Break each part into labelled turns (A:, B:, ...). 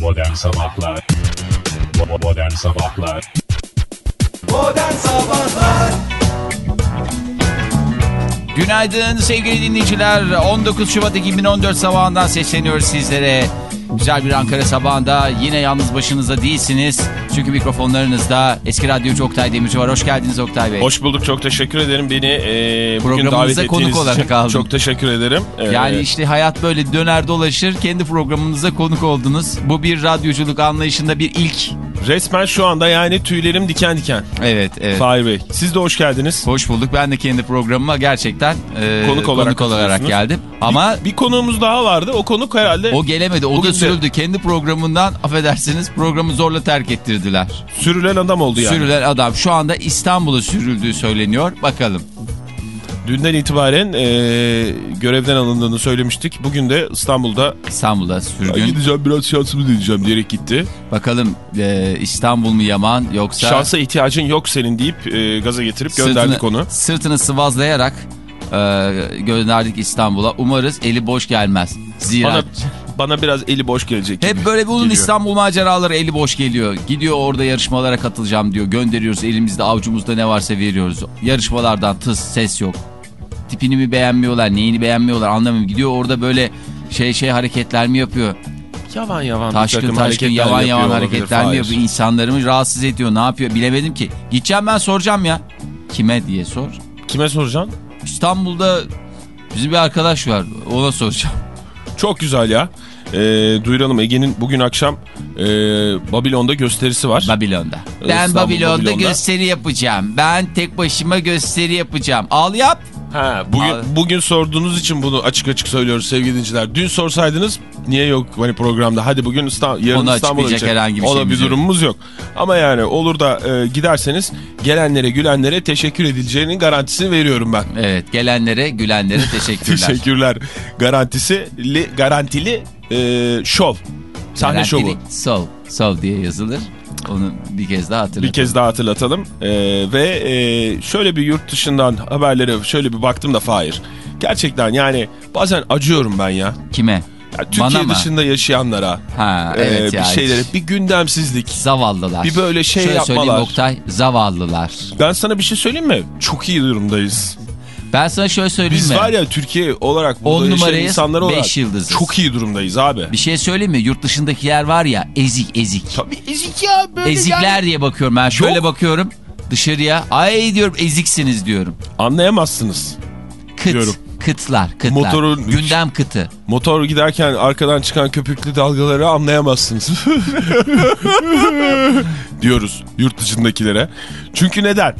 A: Modern Sabahlar Modern Sabahlar
B: Modern Sabahlar
C: Günaydın sevgili dinleyiciler. 19 Şubat 2014 sabahından sesleniyoruz sizlere. Güzel bir Ankara sabahında yine yalnız başınıza değilsiniz. Çünkü mikrofonlarınızda eski radyocu Oktay Demirci var. Hoş geldiniz Oktay Bey.
D: Hoş bulduk. Çok teşekkür ederim. Beni e, bugün
C: konuk olarak
D: için
C: aldım.
D: çok teşekkür ederim. E,
C: Yani işte hayat böyle döner dolaşır. Kendi programınıza konuk oldunuz. Bu bir radyoculuk anlayışında bir ilk.
D: resmen şu anda yani tüylerim diken diken.
C: Evet, evet.
D: Fahir Bey. Siz de hoş geldiniz.
C: Hoş bulduk. Ben de kendi programıma gerçekten e,
D: Konuk olarak
C: olarak
D: katılıyorsunuz.
C: geldim. Ama
D: Bir konuğumuz daha vardı. O konuk herhalde
C: o gelemedi. O da sürüldü. Kendi programından affedersiniz programı zorla terk ettirdiler.
D: sürülen adam oldu yani.
C: Sürülen adam şu anda İstanbul'a sürüldüğü söyleniyor. Bakalım.
D: Dünden itibaren e, görevden alındığını söylemiştik. Bugün de İstanbul'da
C: İstanbul'a
D: "Ya
C: sürgün.
D: gideceğim biraz şansımı deneyeceğim diyerek gitti.
C: Bakalım e, İstanbul mu yaman yoksa
D: Şansa ihtiyacın yok senin deyip e, gaza getirip gönderdik onu.
C: sırtını sıvazlayarak e, gönderdik İstanbul'a. Umarız eli boş gelmez. Zira
D: Bana, bana biraz eli boş gelecek
C: hep böyle bunun
D: geliyor.
C: İstanbul maceraları eli boş geliyor. Gidiyor orada yarışmalara katılacağım diyor. Gönderiyoruz elimizde avucumuzda ne varsa veriyoruz. Yarışmalardan tıs ses yok. Tipini mi beğenmiyorlar neyini beğenmiyorlar anlamıyorum. Gidiyor orada böyle şey şey hareketler mi yapıyor?
D: Yavan yavan
C: Taşkın taşkın yavan yavan hareketler mi yapıyor? İnsanları mı rahatsız ediyor? Ne yapıyor? Bilemedim ki. Gideceğim ben soracağım ya. Kime diye sor.
D: Kime soracaksın?
C: İstanbul'da bizim bir arkadaş var. Ona soracağım.
D: Çok güzel ya. Ee, duyuralım Ege'nin bugün akşam e, Babilon'da gösterisi var.
C: Babilon'da. Ben
D: İstanbul,
C: Babilon'da,
D: Babilon'da.
C: gösteri yapacağım. Ben tek başıma gösteri yapacağım. Al yap.
D: Ha, bugün
C: Abi.
D: bugün sorduğunuz için bunu açık açık söylüyoruz sevgili dinleyiciler. Dün sorsaydınız niye yok hani programda hadi bugün İstanbul, yarın
C: Onu
D: İstanbul'a gidecek.
C: herhangi bir
D: Ona bir
C: yok.
D: durumumuz yok. Ama yani olur da e, giderseniz gelenlere gülenlere teşekkür edileceğinin garantisini veriyorum ben.
C: Evet gelenlere gülenlere teşekkürler.
D: Teşekkürler. Garantisi li, garantili e, şov. Sahne
C: Garantili
D: şovu.
C: Sol. Sol diye yazılır. Onu bir kez daha hatırlatalım.
D: Bir kez daha hatırlatalım. Ee, ve e, şöyle bir yurt dışından haberlere şöyle bir baktım da Fahir. Gerçekten yani bazen acıyorum ben ya.
C: Kime?
D: ya
C: Bana
D: Türkiye
C: mı?
D: dışında yaşayanlara.
C: Ha
D: e,
C: evet
D: bir
C: ya.
D: şeylere bir gündemsizlik.
C: Zavallılar.
D: Bir böyle şey
C: Şöyle
D: yapmalar.
C: söyleyeyim Oktay. Zavallılar.
D: Ben sana bir şey söyleyeyim mi? Çok iyi durumdayız.
C: Ben sana şöyle söyleyeyim
D: Biz
C: mi?
D: var ya Türkiye olarak burada
C: On
D: yaşayan
C: numarayız,
D: insanlar olarak
C: beş yıldızız.
D: çok iyi durumdayız abi.
C: Bir şey söyleyeyim mi? Yurt dışındakiler var ya ezik ezik.
D: Tabii ezik ya böyle
C: Ezikler
D: yani.
C: diye bakıyorum ben. Şöyle
D: Yok.
C: bakıyorum dışarıya. Ay diyorum eziksiniz diyorum.
D: Anlayamazsınız.
C: Kıt.
D: Diyorum.
C: Kıtlar. Kıtlar.
D: Motorun-
C: Gündem kıtı.
D: Motor giderken arkadan çıkan köpüklü dalgaları anlayamazsınız. Diyoruz yurt dışındakilere. Çünkü neden?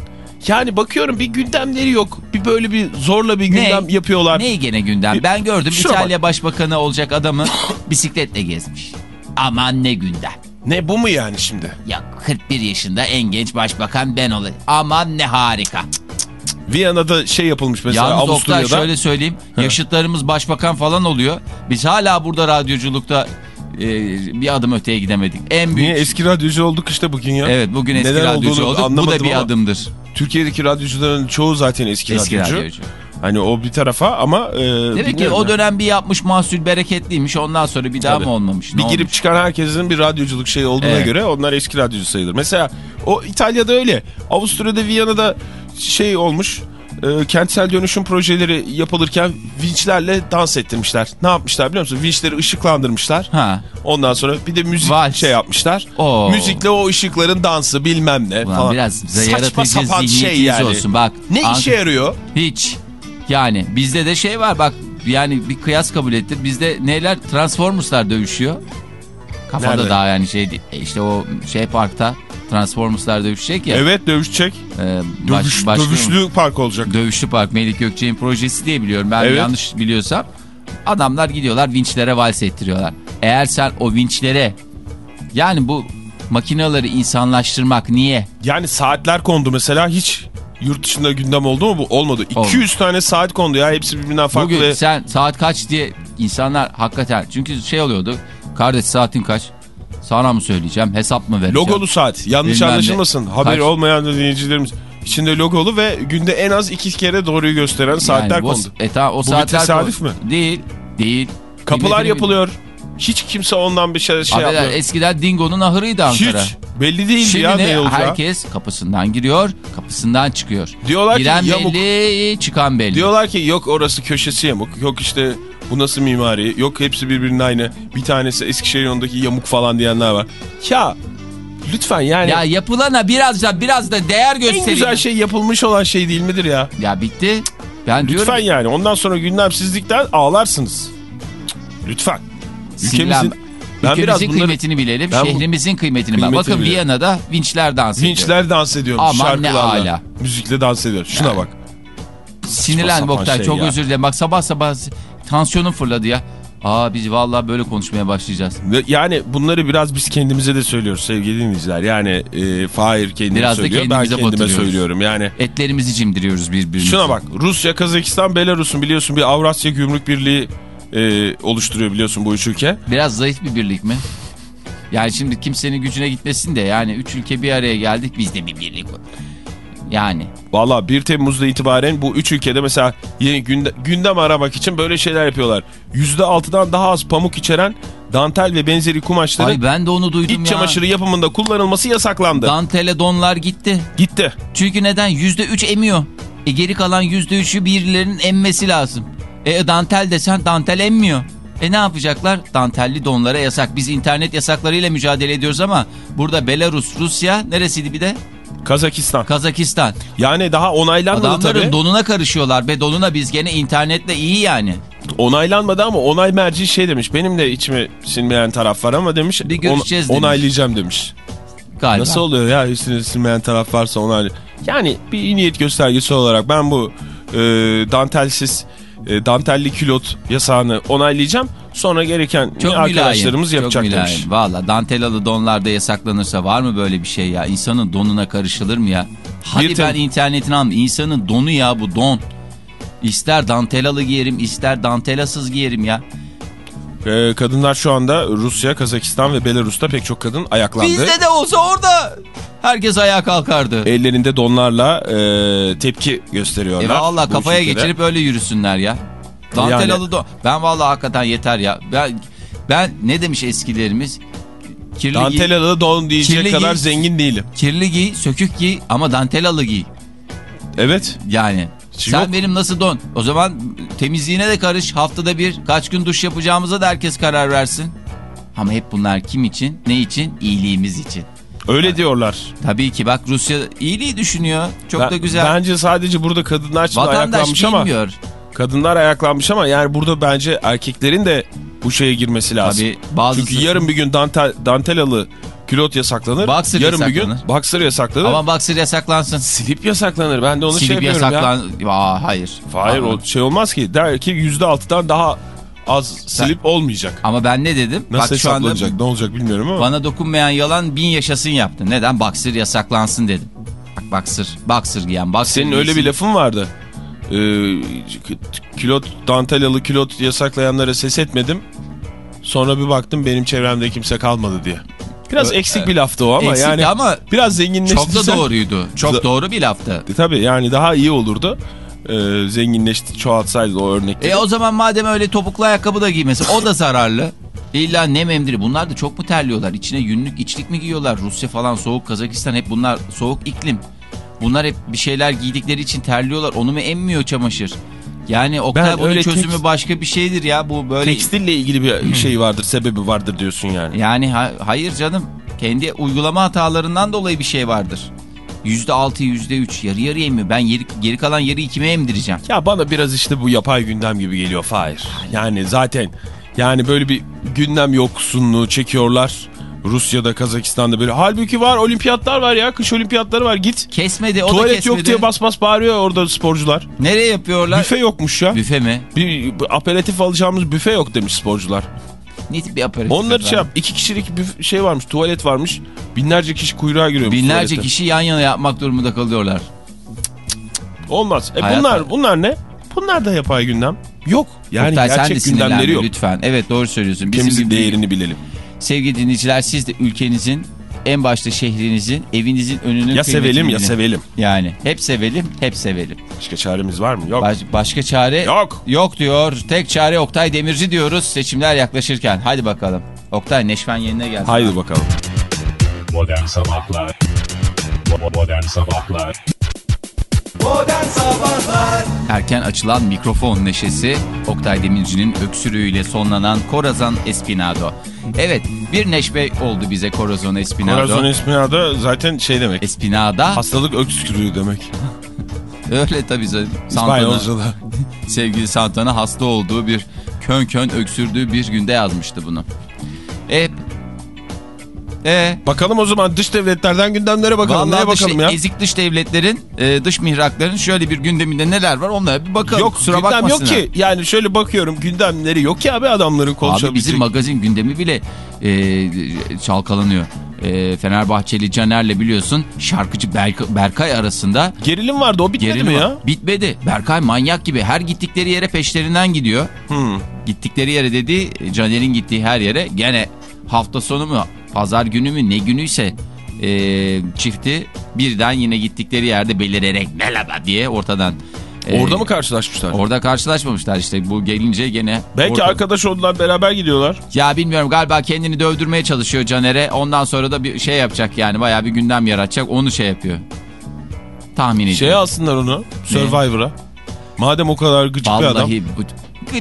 D: Yani bakıyorum bir gündemleri yok. Bir böyle bir zorla bir gündem
C: Ne?
D: yapıyorlar.
C: Ne gene gündem? Ben gördüm
D: Şuna
C: İtalya Başbakanı olacak adamı bisikletle gezmiş. Aman ne gündem.
D: Ne bu mu yani şimdi?
C: Ya 41 yaşında en genç başbakan ben olayım. Aman ne harika.
D: Viyana'da şey yapılmış mesela
C: Yalnız
D: Avusturya'da.
C: şöyle söyleyeyim. Yaşıtlarımız başbakan falan oluyor. Biz hala burada radyoculukta e, bir adım öteye gidemedik. En büyük...
D: Niye eski radyocu olduk işte bugün ya?
C: Evet bugün eski
D: Neden
C: radyocu olduk. Bu da bir adımdır.
D: Türkiye'deki radyocuların çoğu zaten eski,
C: Eski
D: radyocu.
C: radyocu.
D: Hani o bir tarafa ama e,
C: Demek ki o dönem bir yapmış mahsul bereketliymiş. Ondan sonra bir daha
D: Tabii.
C: mı olmamış?
D: Bir
C: Ne
D: girip
C: olmuş?
D: çıkan herkesin bir radyoculuk şeyi olduğuna
C: Evet.
D: göre onlar eski radyocu sayılır. Mesela o İtalya'da öyle. Avusturya'da Viyana'da şey olmuş. E, kentsel dönüşüm projeleri yapılırken vinçlerle dans ettirmişler. Ne yapmışlar biliyor musun? Vinçleri ışıklandırmışlar.
C: Ha.
D: Ondan sonra bir de müzik
C: Vals.
D: şey yapmışlar.
C: Oo.
D: Müzikle o ışıkların dansı bilmem ne
C: Ulan
D: falan.
C: biraz
D: Saçma
C: yaratıcı
D: sapan şey
C: zihniyetiniz olsun. Bak.
D: Ne
C: Ank-
D: işe yarıyor?
C: Hiç. Yani bizde de şey var bak yani bir kıyas kabul ettir. Bizde neler Transformers'lar dövüşüyor. Kafada
D: Nerede?
C: daha yani şey. E işte o şey parkta Transformers'lar dövüşecek ya.
D: Evet dövüşecek.
C: E, baş-
D: Dövüş,
C: başka-
D: dövüşlü park olacak.
C: Dövüşlü park Melik Gökçe'nin projesi diye biliyorum. Ben
D: Evet.
C: yanlış biliyorsam. Adamlar gidiyorlar vinçlere vals ettiriyorlar. Eğer sen o vinçlere yani bu makinaları insanlaştırmak niye?
D: Yani saatler kondu mesela hiç yurt dışında gündem oldu mu bu? Olmadı.
C: Olmadı.
D: 200 tane saat kondu ya hepsi birbirinden farklı.
C: Bugün sen saat kaç diye insanlar hakikaten çünkü şey oluyordu. Kardeş saatin kaç? Sana mı söyleyeceğim? Hesap mı vereceğim?
D: Logolu saat. Yanlış
C: Bilmem ne.
D: anlaşılmasın. Haberi
C: Kaç?
D: olmayan dinleyicilerimiz. İçinde logolu ve günde en az iki kere doğruyu gösteren saatler
C: Yani bu-
D: kondu.
C: E, tamam, o
D: Bu bir
C: saatler
D: tesadüf mü?
C: Değil. Değil.
D: Kapılar yapılıyor. Hiç kimse ondan bir şey, şey yapmıyor.
C: eskiden Dingo'nun ahırıydı Ankara.
D: Hiç. Belli
C: Şimdi
D: ya
C: ne?
D: olacağı.
C: Herkes kapısından giriyor, kapısından çıkıyor.
D: Diyorlar ki
C: Giren
D: yamuk.
C: belli, çıkan belli.
D: Diyorlar ki yok orası köşesi yamuk. Yok işte bu nasıl mimari. Yok hepsi birbirinin aynı. Bir tanesi Eskişehir yolundaki yamuk falan diyenler var. Ya lütfen yani
C: Ya yapılana biraz da biraz da değer
D: en
C: gösterin.
D: güzel şey yapılmış olan şey değil midir ya?
C: Ya bitti. Ben diyorum
D: Lütfen yani ondan sonra gündemsizlikten ağlarsınız. Lütfen. Ülkemizin ben
C: Ülkemizin
D: biraz bunları
C: kıymetini bilelim.
D: Ben
C: şehrimizin kıymetini.
D: Kıymetini
C: Bakın
D: bilelim.
C: Viyana'da vinçler dans ediyor.
D: vinçler dans ediyormuş
C: Aman ne
D: şarkılarla.
C: ala.
D: Müzikle dans ediyor. Şuna
C: Yani.
D: bak.
C: Sinirlen Oktay
D: şey
C: çok
D: ya.
C: özür dilerim. Bak sabah sabah tansiyonum fırladı ya. Aa biz vallahi böyle konuşmaya başlayacağız.
D: Yani bunları biraz biz kendimize de söylüyoruz sevgili dinleyiciler. Yani e, Fahir kendine
C: Biraz
D: söylüyor. Ben kendime söylüyorum. Yani
C: Etlerimizi cimdiriyoruz birbirimize.
D: Şuna bak Rusya, Kazakistan, Belarus'un biliyorsun bir Avrasya Gümrük Birliği e, oluşturuyor biliyorsun bu üç ülke.
C: Biraz zayıf bir birlik mi? Yani şimdi kimsenin gücüne gitmesin de yani üç ülke bir araya geldik biz de bir birlik. Yani
D: Valla 1 Temmuz'da itibaren bu üç ülkede mesela yeni günde, gündem aramak için böyle şeyler yapıyorlar. %6'dan daha az pamuk içeren dantel ve benzeri kumaşların
C: ay ben de onu duydum
D: iç
C: ya.
D: çamaşırı yapımında kullanılması yasaklandı.
C: Dantele donlar gitti.
D: Gitti.
C: Çünkü neden? Yüzde üç emiyor. E geri kalan yüzde üçü birilerinin emmesi lazım. E dantel desen dantel emmiyor. E ne yapacaklar? Dantelli donlara yasak. Biz internet yasaklarıyla mücadele ediyoruz ama burada Belarus, Rusya neresiydi bir de?
D: Kazakistan.
C: Kazakistan.
D: Yani daha onaylanmadı
C: Adamların
D: tabii.
C: donuna karışıyorlar. Be donuna biz gene internetle iyi yani.
D: Onaylanmadı ama onay merci şey demiş. Benim de içime sinmeyen taraf var ama demiş.
C: Bir görüşeceğiz
D: on-
C: demiş.
D: Onaylayacağım demiş.
C: Galiba.
D: Nasıl oluyor ya üstüne sinmeyen taraf varsa onaylı. Yani bir iyi niyet göstergesi olarak ben bu e, dantelsiz e, dantelli külot yasağını onaylayacağım. Sonra gereken
C: Çok
D: arkadaşlarımız
C: mülayim.
D: yapacak
C: Çok
D: demiş.
C: mülayim. Valla dantelalı donlarda yasaklanırsa var mı böyle bir şey ya? İnsanın donuna karışılır mı ya? Hadi
D: Bir
C: ben internetini aldım. İnsanın donu ya bu don. İster dantelalı giyerim ister dantelasız giyerim ya.
D: E, kadınlar şu anda Rusya, Kazakistan ve Belarus'ta pek çok kadın ayaklandı.
C: Bizde de olsa orada herkes ayağa kalkardı. E,
D: Ellerinde donlarla e, tepki gösteriyorlar.
C: valla
D: bu
C: kafaya
D: ülkede.
C: geçirip öyle yürüsünler ya. Dantelalı
D: Yani-
C: don. Ben valla hakikaten yeter ya. Ben, ben ne demiş eskilerimiz? Kirli giy,
D: Dantelalı don diyecek
C: Kirli
D: kadar
C: giy-
D: zengin değilim.
C: kirli giy, sökük giy ama dantelalı giy.
D: Evet.
C: Yani sen
D: Yok.
C: benim nasıl don? O zaman temizliğine de karış. Haftada bir kaç gün duş yapacağımıza da herkes karar versin. Ama hep bunlar kim için? Ne için? İyiliğimiz için.
D: Öyle diyorlar.
C: Tabii ki bak Rusya iyiliği düşünüyor. Çok
D: Ben-
C: da güzel.
D: Bence sadece burada kadınlar için ayaklanmış ama
C: bilmiyor.
D: kadınlar ayaklanmış ama yani burada bence erkeklerin de bu şeye girmesi lazım.
C: Tabii bazısı...
D: Çünkü yarın bir gün dantel, dantelalı külot yasaklanır.
C: Boxer
D: yarın bir
C: yasaklanır.
D: gün boxer yasaklanır.
C: Ama boxer yasaklansın.
D: Slip yasaklanır. Ben de onu şey
C: Silip
D: yapıyorum ya.
C: yasaklan... Aa, hayır.
D: Hayır o şey olmaz ki. Der ki %6'dan daha az slip olmayacak.
C: Ama ben ne dedim?
D: Nasıl
C: bak şu anda
D: ne olacak bilmiyorum ama.
C: bana dokunmayan yalan bin yaşasın yaptı. Neden? Boxer yasaklansın dedim. Bak boxer, boxer giyen, boxer
D: Senin öyle bir
C: giysin.
D: lafın vardı. Ee, külot, dantelalı külot yasaklayanlara ses etmedim. Sonra bir baktım benim çevremde kimse kalmadı diye. Biraz eksik bir laftı o ama yani
C: ama
D: biraz zenginleştirsen.
C: çok da doğruydu. Çok doğru bir laftı.
D: Tabii yani daha iyi olurdu. Ee, zenginleşti çoğaltsaydı o örnekleri.
C: E o zaman madem öyle topuklu ayakkabı da giymesin o da zararlı. İlla nem emdiri. Bunlar da çok mu terliyorlar? İçine yünlük içlik mi giyiyorlar? Rusya falan soğuk, Kazakistan hep bunlar soğuk iklim. Bunlar hep bir şeyler giydikleri için terliyorlar. Onu mu emmiyor çamaşır? Yani o
D: Ben
C: kadar bunun çözümü
D: tek-
C: başka bir şeydir ya. Bu böyle
D: Tekstille ilgili bir şey vardır, sebebi vardır diyorsun yani.
C: yani ha- hayır canım. Kendi uygulama hatalarından dolayı bir şey vardır. Yüzde altı, yüzde üç yarı yarı emiyor. Ben yeri, geri kalan yarı kime emdireceğim?
D: Ya bana biraz işte bu yapay gündem gibi geliyor Fahir. Yani zaten yani böyle bir gündem yoksunluğu çekiyorlar. Rusya'da, Kazakistan'da böyle. Halbuki var olimpiyatlar var ya. Kış olimpiyatları var. Git.
C: Kesmedi o da
D: Tuvalet
C: kesmedi.
D: yok diye bas bas bağırıyor orada sporcular.
C: Nereye yapıyorlar?
D: Büfe yokmuş ya.
C: Büfe mi?
D: Bir, bir aperatif alacağımız büfe yok demiş sporcular.
C: Ne tip bir aparatif?
D: Onları
C: efendim?
D: şey yap. iki kişilik bir şey varmış. Tuvalet varmış. Binlerce kişi kuyruğa giriyor.
C: Binlerce kişi yan yana yapmak durumunda kalıyorlar.
D: Olmaz. E
C: Hayat-
D: bunlar bunlar ne? Bunlar da yapay gündem. Yok. Yani
C: Oktay,
D: gerçek gündemleri yok.
C: Lütfen. Evet doğru söylüyorsun. Bizim
D: Ülkemizin değerini bilelim.
C: Sevgili dinleyiciler siz de ülkenizin en başta şehrinizin, evinizin önünün
D: Ya sevelim ya sevelim.
C: Yani hep sevelim, hep sevelim.
D: Başka çaremiz var mı? Yok.
C: Baş- başka çare
D: Yok.
C: Yok diyor. Tek çare Oktay Demirci diyoruz seçimler yaklaşırken. Hadi bakalım. Oktay neşven yerine gelsin.
D: Haydi bakalım.
A: Modern Sabahlar Modern Sabahlar
B: Modern Sabahlar
C: Erken açılan mikrofon neşesi Oktay Demirci'nin öksürüğüyle sonlanan Corazon Espinado. Evet bir neşve oldu bize Corazon Espinado.
D: Corazon Espinado zaten şey demek.
C: Espinada
D: Hastalık öksürüğü demek.
C: öyle tabii
D: İspanyolca'da.
C: sevgili Santana hasta olduğu bir kön kön öksürdüğü bir günde yazmıştı bunu. E, e,
D: Bakalım o zaman dış devletlerden gündemlere bakalım.
C: Vallahi
D: Neye
C: dış,
D: bakalım ya?
C: ezik dış devletlerin, e, dış mihrakların şöyle bir gündeminde neler var onlara bir bakalım.
D: Yok
C: Kusura
D: gündem yok ki. Yani şöyle bakıyorum gündemleri yok ki abi adamların
C: Abi
D: konuşabilecek.
C: bizim magazin gündemi bile e, çalkalanıyor. E, Fenerbahçeli Caner'le biliyorsun şarkıcı Berk- Berkay arasında
D: Gerilim vardı o bitmedi
C: gerilim
D: mi ya?
C: Bitmedi. Berkay manyak gibi her gittikleri yere peşlerinden gidiyor.
D: Hmm.
C: Gittikleri yere dedi Caner'in gittiği her yere gene hafta sonu mu pazar günü mü ne günüyse e, çifti birden yine gittikleri yerde belirerek merhaba diye ortadan. e,
D: Orada mı karşılaşmışlar?
C: Orada karşılaşmamışlar işte bu gelince gene.
D: Belki
C: ortada.
D: arkadaş oldular beraber gidiyorlar.
C: Ya bilmiyorum galiba kendini dövdürmeye çalışıyor Caner'e. Ondan sonra da bir şey yapacak yani bayağı bir gündem yaratacak. Onu şey yapıyor. Tahmin ediyorum.
D: Şeye alsınlar onu Survivor'a. Madem o kadar gıcık bir adam.
C: Vallahi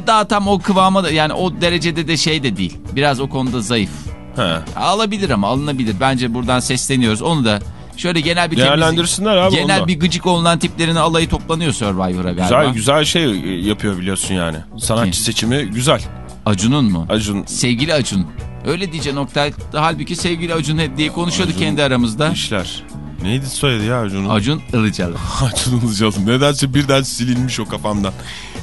C: daha tam o kıvama da yani o derecede de şey de değil. Biraz o konuda zayıf.
D: He.
C: Alabilir ama alınabilir. Bence buradan sesleniyoruz. Onu da şöyle genel bir
D: Değerlendirsinler abi onu
C: Genel
D: da.
C: bir gıcık olunan tiplerin alayı toplanıyor Survivor'a galiba.
D: Güzel güzel şey yapıyor biliyorsun yani. Sanatçı
C: Kim?
D: seçimi güzel.
C: Acun'un mu?
D: Acun
C: Sevgili Acun. Öyle diyeceksin Oktay. Halbuki sevgili Acun hep diye konuşuyorduk
D: Acun
C: kendi aramızda.
D: işler. Neydi soyadı ya Acun'un?
C: Acun Ilıcalı.
D: Acun Ilıcalı. Nedense birden silinmiş o kafamdan.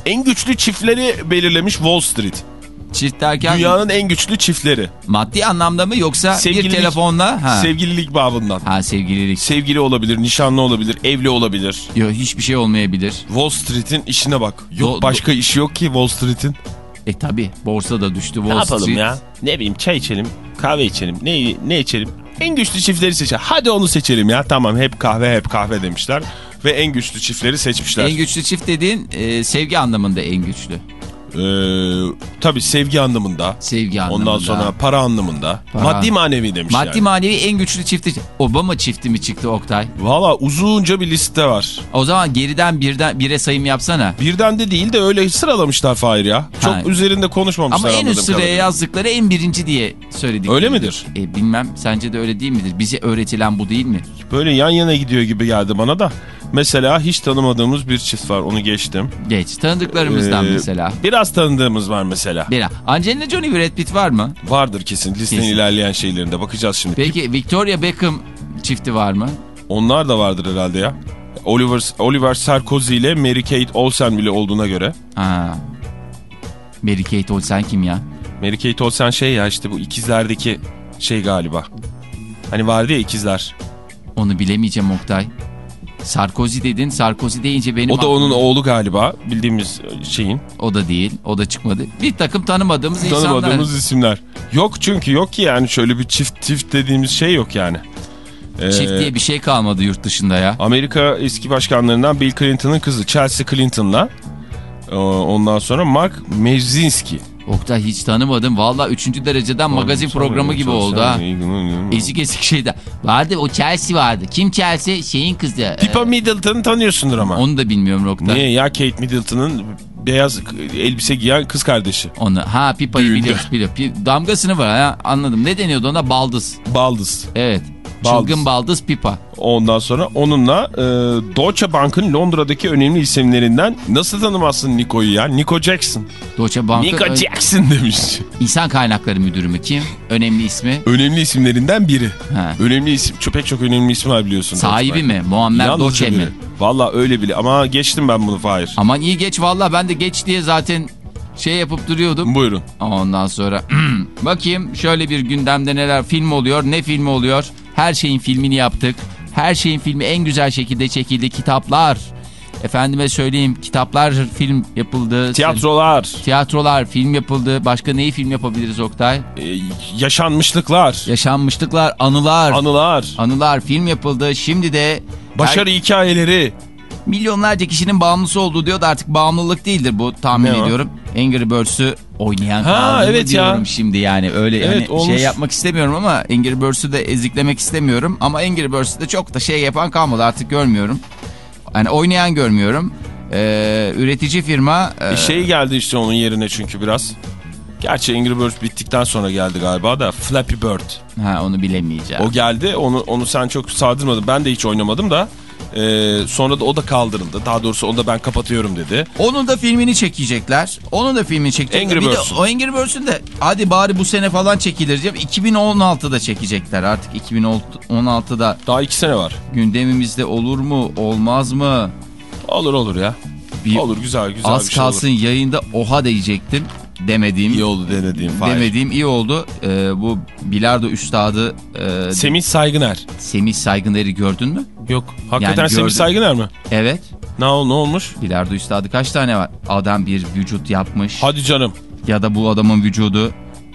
D: En güçlü çiftleri belirlemiş Wall Street.
C: Çift derken
D: Dünyanın en güçlü çiftleri.
C: maddi anlamda mı yoksa bir
D: Sevgililik-
C: telefonla? Ha.
D: Sevgililik babından.
C: ha sevgililik.
D: Sevgili olabilir, nişanlı olabilir, evli olabilir.
C: Yok hiçbir şey olmayabilir.
D: Wall Street'in işine bak. Yok
C: Do-
D: başka işi yok ki Wall Street'in.
C: E tabi borsa da düştü Wall
D: Ne yapalım
C: Street.
D: ya? Ne bileyim çay içelim, kahve içelim. Ne ne içelim? En güçlü çiftleri seçelim. Hadi onu seçelim ya. Tamam hep kahve hep kahve demişler. Ve en güçlü çiftleri seçmişler.
C: En güçlü çift dediğin e, sevgi anlamında en güçlü.
D: Ee, tabii sevgi anlamında.
C: Sevgi anlamında.
D: Ondan sonra para anlamında.
C: Para.
D: Maddi manevi demiş
C: Maddi
D: yani.
C: manevi en güçlü çifti. Obama çifti mi çıktı Oktay?
D: Valla uzunca bir liste var.
C: O zaman geriden birden bire sayım yapsana.
D: Birden de değil de öyle sıralamışlar Fahir ya. Çok
C: Ha.
D: üzerinde konuşmamışlar
C: Ama en üst sıraya
D: kadarıyla.
C: yazdıkları en birinci diye söyledik.
D: Öyle midir?
C: E, bilmem sence de öyle değil midir? Bize öğretilen bu değil mi?
D: Böyle yan yana gidiyor gibi geldi bana da. Mesela hiç tanımadığımız bir çift var onu geçtim.
C: Geç. Tanıdıklarımızdan
D: Ee,
C: mesela.
D: Biraz tanıdığımız var mesela.
C: Bira. Angelina Jolie Brad Pitt var mı?
D: Vardır kesin listenin
C: Kesin.
D: ilerleyen şeylerinde bakacağız şimdi.
C: Peki Victoria Beckham çifti var mı?
D: Onlar da vardır herhalde ya. Oliver, Oliver Sarkozy ile Mary Kate Olsen bile olduğuna göre.
C: Ha. Mary Kate Olsen kim ya?
D: Mary Kate Olsen şey ya işte bu ikizlerdeki şey galiba. Hani vardı ya ikizler.
C: Onu bilemeyeceğim Oktay. Sarkozy dedin. Sarkozy deyince benim
D: O da
C: aklıma-
D: onun oğlu galiba bildiğimiz şeyin.
C: O da değil. O da çıkmadı. Bir takım tanımadığımız insanlar.
D: Tanımadığımız isimler. Yok çünkü yok ki yani şöyle bir çift çift dediğimiz şey yok yani. Ee,
C: Çift diye bir şey kalmadı yurt dışında ya.
D: Amerika eski başkanlarından Bill Clinton'ın kızı Chelsea Clinton'la e, ondan sonra Mark Mewzinski.
C: Oktay hiç tanımadım. Valla üçüncü dereceden magazin programı gibi oldu ha. Ezik ezik şeyde. Vardı o Chelsea vardı. Kim Chelsea? Şeyin kızı.
D: Pippa
C: Ee,
D: Middleton'ı tanıyorsundur ama.
C: onu da bilmiyorum Oktay.
D: Niye ya Kate Middleton'ın beyaz elbise giyen kız kardeşi.
C: Onu. Ha
D: Düğünde.
C: biliyoruz. Pi- damgasını var ha anladım. Ne deniyordu ona? Baldız.
D: Baldız.
C: Evet.
D: Baldız.
C: Çılgın baldız Pipa.
D: Ondan sonra onunla e, Deutsche Bank'ın Londra'daki önemli isimlerinden nasıl tanımazsın Nico'yu ya? Nico Jackson.
C: Deutsche Bank'ın
D: Nico Jackson demiş.
C: İnsan kaynakları müdürü mü? Kim? Önemli ismi.
D: Önemli isimlerinden biri.
C: Ha.
D: Önemli isim. Çok, pek çok önemli isim var biliyorsun.
C: Sahibi mi? Muammer Doçe mi?
D: Valla öyle bile ama geçtim ben bunu Fahir.
C: Aman iyi geç valla ben de geç diye zaten şey yapıp duruyordum.
D: Buyurun.
C: Ondan sonra bakayım şöyle bir gündemde neler film oluyor ne filmi oluyor. Her şeyin filmini yaptık. Her şeyin filmi en güzel şekilde çekildi kitaplar. Efendime söyleyeyim kitaplar film yapıldı.
D: Tiyatrolar,
C: Tiyatrolar film yapıldı. Başka neyi film yapabiliriz Oktay?
D: e, yaşanmışlıklar,
C: Yaşanmışlıklar, anılar.
D: anılar,
C: Anılar film yapıldı. Şimdi de
D: başarı hikayeleri.
C: Milyonlarca kişinin bağımlısı olduğu diyor da artık bağımlılık değildir bu tahmin
D: Ne o?
C: ediyorum. Angry Birds'ü oynayan
D: Ha, evet ya.
C: diyorum şimdi yani öyle
D: Evet,
C: hani
D: olmuş.
C: şey yapmak istemiyorum ama Angry Birds'ü de eziklemek istemiyorum ama Angry Birds'ü de çok da şey yapan kalmadı artık görmüyorum. Hani oynayan görmüyorum. Ee, üretici firma e,
D: E, şey geldi işte onun yerine çünkü biraz. Gerçi Angry Birds bittikten sonra geldi galiba da Flappy Bird.
C: ha onu bilemeyeceğim.
D: O geldi onu onu sen çok sardırmadın. Ben de hiç oynamadım da. E, sonra da o da kaldırıldı. Daha doğrusu onu da ben kapatıyorum dedi.
C: Onun da filmini çekecekler. Onun da filmini çekecekler.
D: Angry
C: Bir de
D: Birds'ün.
C: o Angry Birds'ün de hadi bari bu sene falan çekilir diyeceğim. 2016'da çekecekler artık 2016'da
D: Daha iki sene var.
C: gündemimizde olur mu olmaz mı?
D: Olur olur ya.
C: Bir,
D: olur güzel güzel
C: az
D: bir şey
C: kalsın
D: olur.
C: yayında oha diyecektim demediğim.
D: İyi oldu denediğim.
C: Demediğim iyi oldu. Ee, bu bilardo üstadı e,
D: Semih Saygıner.
C: Semih Saygıner'i gördün mü?
D: Yok. Hakikaten
C: Yani
D: Semih. Saygıner mi?
C: Evet.
D: Ne, ol- ne olmuş?
C: Bilardo üstadı kaç tane var? Adam bir vücut yapmış.
D: Hadi canım.
C: Ya da bu adamın vücudu.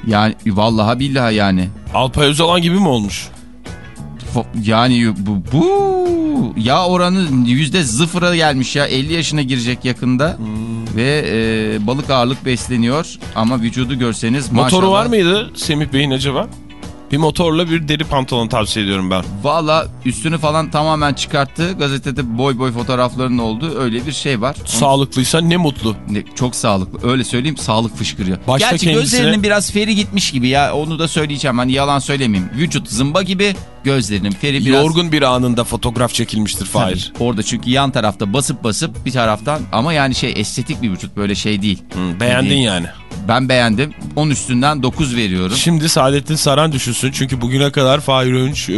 C: Yani vallahi billahi yani.
D: Alpay Özalan gibi mi olmuş?
C: Yani bu, bu ya oranı yüzde sıfıra gelmiş ya 50 yaşına girecek yakında
D: Hmm.
C: ve e, balık ağırlık besleniyor ama vücudu görseniz
D: Motoru
C: maşallah.
D: var mıydı Semih Bey'in acaba? Bir motorla bir deri pantolon tavsiye ediyorum ben.
C: Valla üstünü falan tamamen çıkarttı gazetede boy boy fotoğraflarının olduğu öyle bir şey var.
D: Sağlıklıysa ne mutlu.
C: Ne- Çok sağlıklı öyle söyleyeyim sağlık fışkırıyor.
D: Başta
C: Gerçi
D: kendisine-
C: gözlerinin biraz feri gitmiş gibi ya onu da söyleyeceğim hani yalan söylemeyeyim. Vücut zımba gibi gözlerinin feri biraz...
D: Yorgun bir anında fotoğraf çekilmiştir
C: Tabii.
D: Fahir.
C: Orada çünkü yan tarafta basıp basıp bir taraftan ama yani şey estetik bir vücut böyle şey değil.
D: Hı, beğendin
C: Değil.
D: yani.
C: Ben beğendim. 10 üstünden 9 veriyorum.
D: Şimdi Saadettin Saran düşünsün. Çünkü bugüne kadar Fahir Öğünç e,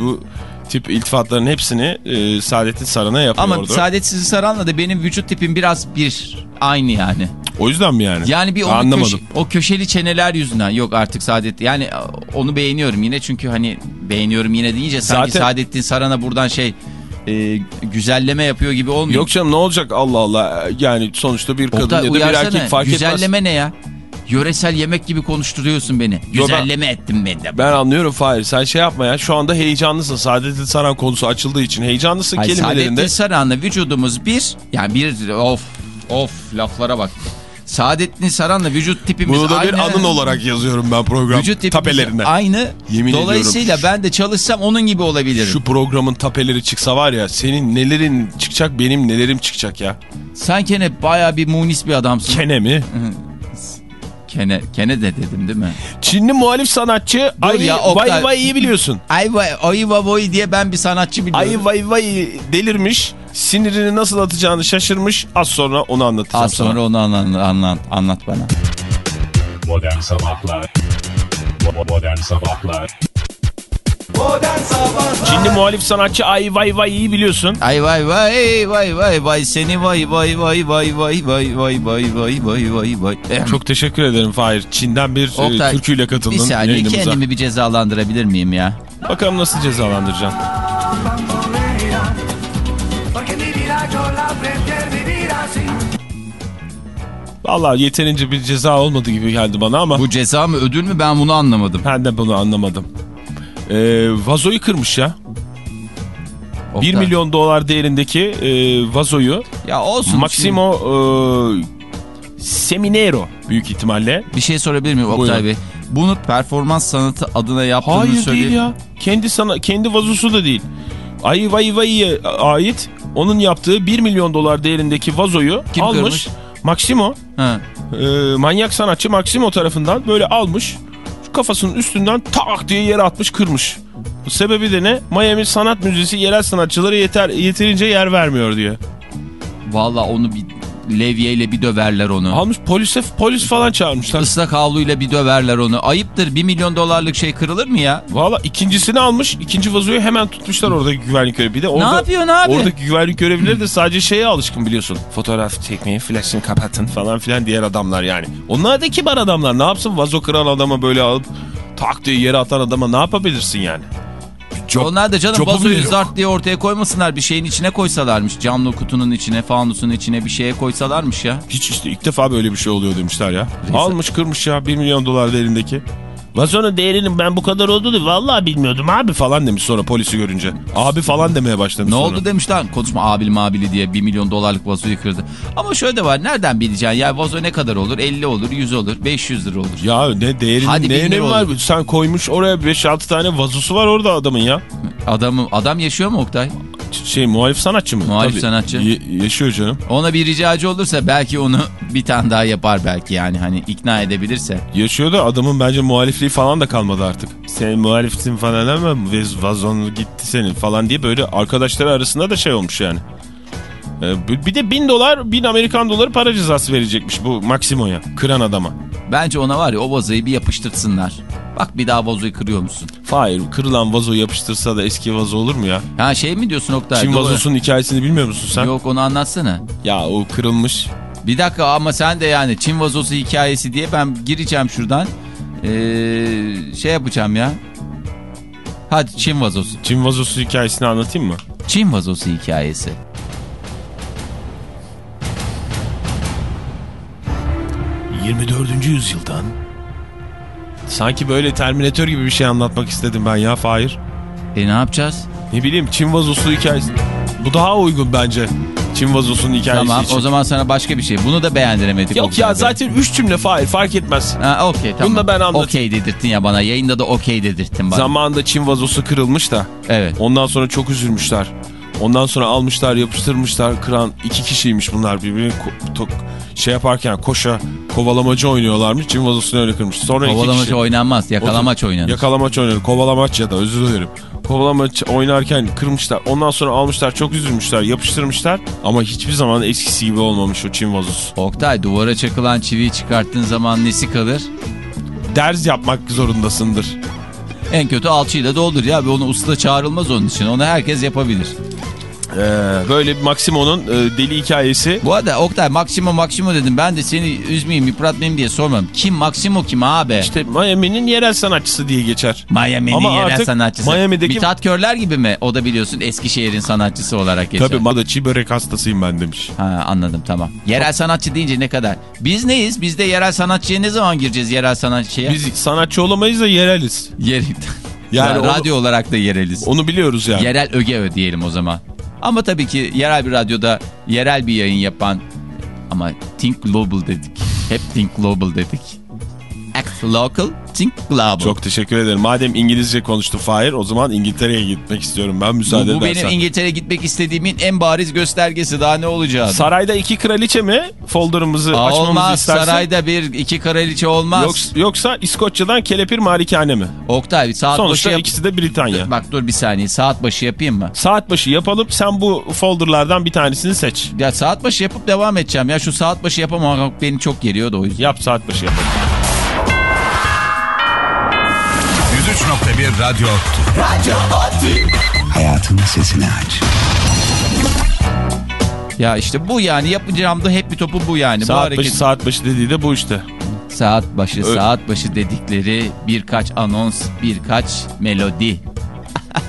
D: bu tip iltifatların hepsini e, Saadettin Saran'a yapıyordu.
C: Ama Saadet Sizi Saran'la da benim vücut tipim biraz bir aynı yani.
D: o yüzden mi yani?
C: Yani bir onu
D: anlamadım.
C: köşe- o köşeli çeneler yüzünden yok artık Saadet. Yani onu beğeniyorum yine çünkü hani beğeniyorum yine deyince sanki
D: Zaten-
C: Saadettin Saran'a buradan şey e, güzelleme yapıyor gibi olmuyor.
D: Yok canım ne olacak Allah Allah. Yani sonuçta bir kadın
C: Oktay,
D: ya da bir erkek fark
C: Güzelleme
D: etmez.
C: ne ya? Yöresel yemek gibi konuşturuyorsun beni.
D: Yo, ben-
C: Güzelleme ettim beni de.
D: Ben anlıyorum Fahir. Sen şey yapma ya. Şu anda heyecanlısın. Saadettin Saran konusu açıldığı için heyecanlısın
C: Ay,
D: kelimelerinde.
C: Saadettin Saran'la vücudumuz bir. Yani bir of of laflara bak. Saadettin Saran'la vücut tipimiz
D: Bunu da
C: aynı.
D: bir anın olarak yazıyorum ben program
C: Vücut
D: tapelerine.
C: aynı.
D: Yemin
C: Dolayısıyla
D: ediyorum.
C: ben de çalışsam onun gibi olabilirim.
D: Şu programın tapeleri çıksa var ya senin nelerin çıkacak benim nelerim çıkacak ya.
C: Sen Kene baya bir munis bir adamsın.
D: Kene mi?
C: Kene, Kene de dedim değil mi?
D: Çinli muhalif sanatçı Ay
C: ya, Oktay.
D: Vay Vay iyi biliyorsun.
C: Ay vay ayı vay diye ben bir sanatçı biliyorum.
D: Ay Vay Vay delirmiş. Sinirini nasıl atacağını şaşırmış. Az sonra onu anlatacağım
C: Az sonra
D: sana.
C: onu anlat, anlat, anlat bana.
A: Modern Sabahlar Modern Sabahlar
D: Çinli muhalif sanatçı Ay Vay Vay iyi biliyorsun.
C: Ay vay vay vay vay vay seni vay vay vay vay vay vay vay vay vay vay vay vay.
D: Çok teşekkür ederim Fahir. Çin'den bir e,
C: Oktay,
D: türküyle
C: Bir
D: katıldın
C: saniye
D: yayınımıza.
C: kendimi bir cezalandırabilir miyim ya?
D: Bakalım nasıl cezalandıracaksın.
E: Porque mi vida yo la aprendí a vivir así.
D: Vallahi yeterince bir ceza olmadı gibi geldi bana ama
C: Bu ceza mı ödül mü ben bunu anlamadım.
D: ben de bunu anlamadım. Ee, vazoyu kırmış ya. 1
C: Oktay.
D: milyon dolar değerindeki e, vazoyu
C: Ya olsun.
D: Maximo e, Seminero büyük ihtimalle.
C: Bir şey sorabilir miyim Oktay
D: Buyurun.
C: Bey? Bunu performans sanatı adına yaptığını
D: Hayır
C: söyle.
D: değil ya. Kendi sana kendi vazosu da değil. Ayı Vay Vay'ye ait onun yaptığı 1 milyon dolar değerindeki vazoyu
C: Kim
D: almış.
C: kırmış?
D: Maximo
C: Ha.
D: e, manyak sanatçı Maximo tarafından böyle almış. Kafasının üstünden tak diye yere atmış kırmış. Sebebi de ne? Miami Sanat Müzesi yerel sanatçılara yeter yeterince yer vermiyor diye.
C: Valla onu bir levyeyle bir döverler onu.
D: Almış polise polis falan çağırmışlar.
C: Islak havluyla bir döverler onu. Ayıptır 1 milyon dolarlık şey kırılır mı ya?
D: Valla ikincisini almış. ikinci vazoyu hemen tutmuşlar oradaki güvenlik görevi. Bir de orada,
C: yapıyor, ne yapıyor?
D: Oradaki güvenlik görevlileri de sadece şeye alışkın biliyorsun. Fotoğraf çekmeyi, flash'ını kapatın falan filan diğer adamlar yani. Onlar da kibar adamlar. Ne yapsın vazo kıran adama böyle alıp tak diye yere atan adama ne yapabilirsin yani? Cop-
C: Onlar da canım vazoyu zart diye ortaya koymasınlar. Bir şeyin içine koysalarmış. Camlı kutunun içine, fanusun içine bir şeye koysalarmış ya.
D: Hiç işte ilk defa böyle bir şey oluyor demişler ya. Almış kırmış ya 1 milyon dolar değerindeki. Vazonun değerinin ben bu kadar olduğunu vallahi bilmiyordum abi falan demiş sonra polisi görünce. Abi falan demeye başlamış
C: Ne
D: sonra.
C: oldu demiş lan konuşma abili mabili diye 1 milyon dolarlık vazoyu kırdı. Ama şöyle de var nereden bileceksin ya vazo ne kadar olur 50 olur 100 olur 500 lira olur.
D: Ya ne değerinin
C: Hadi
D: ne önemi var?
C: olur.
D: Sen koymuş oraya 5-6 tane vazosu var orada adamın ya.
C: Adamı, adam yaşıyor mu Oktay?
D: Şey muhalif sanatçı mı?
C: Muhalif sanatçı.
D: Ye- yaşıyor canım.
C: Ona bir ricacı olursa belki onu bir tane daha yapar belki yani hani ikna edebilirse.
D: Yaşıyor da adamın bence muhalifliği falan da kalmadı artık. Sen muhalifsin falan ama vaz- vazon gitti senin falan diye böyle arkadaşları arasında da şey olmuş yani. Ee, bir de bin dolar, bin Amerikan doları para cezası verecekmiş bu Maximo'ya, kıran adama.
C: Bence ona var ya o vazoyu bir yapıştırsınlar. Bak bir daha vazoyu kırıyor musun?
D: Hayır, kırılan vazo yapıştırsa da eski vazo olur mu ya?
C: Ha şey mi diyorsun Oktay?
D: Çin vazosunun hikayesini bilmiyor musun sen?
C: Yok onu anlatsana.
D: Ya o kırılmış.
C: Bir dakika ama sen de yani Çin vazosu hikayesi diye ben gireceğim şuradan. Ee, şey yapacağım ya. Hadi Çin vazosu.
D: Çin vazosu hikayesini anlatayım mı?
C: Çin vazosu hikayesi.
D: yüzyıldan. Sanki böyle Terminator gibi bir şey anlatmak istedim ben ya Fahir.
C: E ne yapacağız?
D: Ne bileyim Çin vazosu hikayesi. Bu daha uygun bence. Çin vazosunun hikayesi
C: Tamam
D: için.
C: o zaman sana başka bir şey. Bunu da beğendiremedik.
D: Yok ya zaten 3 cümle Fahir fark etmez.
C: Ha, okey tamam.
D: Bunu da ben anlatayım.
C: Okey dedirttin ya bana. Yayında da okey dedirttin bana.
D: Zamanında Çin vazosu kırılmış da.
C: Evet.
D: Ondan sonra çok üzülmüşler. Ondan sonra almışlar yapıştırmışlar kıran iki kişiymiş bunlar birbirini şey yaparken koşa kovalamacı oynuyorlarmış. Çin vazosunu öyle kırmış. Sonra iki
C: Kovalamaç
D: kişi.
C: oynanmaz. Yakalamaç oynanır.
D: Yakalamaç oynanır. Kovalamaç ya da özür dilerim. Kovalamaç oynarken kırmışlar. Ondan sonra almışlar çok üzülmüşler. Yapıştırmışlar. Ama hiçbir zaman eskisi gibi olmamış o Çin vazosu.
C: Oktay duvara çakılan çiviyi çıkarttığın zaman nesi kalır?
D: Derz yapmak zorundasındır.
C: En kötü alçıyla doldur ya. Bir Onu usta çağrılmaz onun için. Onu herkes yapabilir.
D: Ee, böyle bir Maximo'nun e, deli hikayesi.
C: Bu arada Oktay Maximo Maximo dedim. Ben de seni üzmeyeyim yıpratmayayım diye sormadım. Kim Maximo kim abi?
D: İşte Miami'nin yerel sanatçısı diye geçer.
C: Miami'nin yerel sanatçısı.
D: Miami'deki-
C: Mithat Körler gibi mi? O da biliyorsun Eskişehir'in sanatçısı olarak geçer.
D: Tabii bana çiğ börek hastasıyım ben demiş.
C: Ha anladım tamam. Yerel sanatçı deyince ne kadar? Biz neyiz? Biz de yerel sanatçıya ne zaman gireceğiz yerel sanatçıya?
D: Biz sanatçı olamayız da yereliz.
C: Yer...
D: Yani
C: yani
D: onu-
C: radyo olarak da yereliz.
D: Onu biliyoruz yani.
C: Yerel öge diyelim o zaman. Ama tabii ki yerel bir radyoda yerel bir yayın yapan ama think global dedik. Hep think global dedik. Act local, think global.
D: Çok teşekkür ederim. Madem İngilizce konuştu Fahir o zaman İngiltere'ye gitmek istiyorum ben
C: bu,
D: müsaade
C: bu benim
D: edersen.
C: İngiltere'ye gitmek istediğimin en bariz göstergesi. Daha ne olacak?
D: Sarayda iki kraliçe mi? Folder'ımızı
C: Aa,
D: açmamızı
C: olmaz.
D: istersen.
C: Sarayda bir iki kraliçe olmaz.
D: Yoksa, yoksa İskoçya'dan kelepir marikane mi?
C: Oktay saat
D: Sonuçta
C: başı yap...
D: ikisi de Britanya.
C: Bak dur bir saniye saat başı yapayım mı?
D: Saat başı yapalım sen bu folderlardan bir tanesini seç.
C: Ya saat başı yapıp devam edeceğim. Ya şu saat başı yapamamak beni çok geriyor da o yüzden.
D: Yap saat başı yapalım.
F: 103.1 Radyo
B: Radyo Ottu.
F: Hayatın sesini aç.
C: Ya işte bu yani yapacağım da hep bir topu bu yani. bu
D: Saat
C: hareket...
D: başı saat başı dediği de bu işte.
C: Saat başı
D: Ö-
C: saat başı dedikleri birkaç anons birkaç melodi.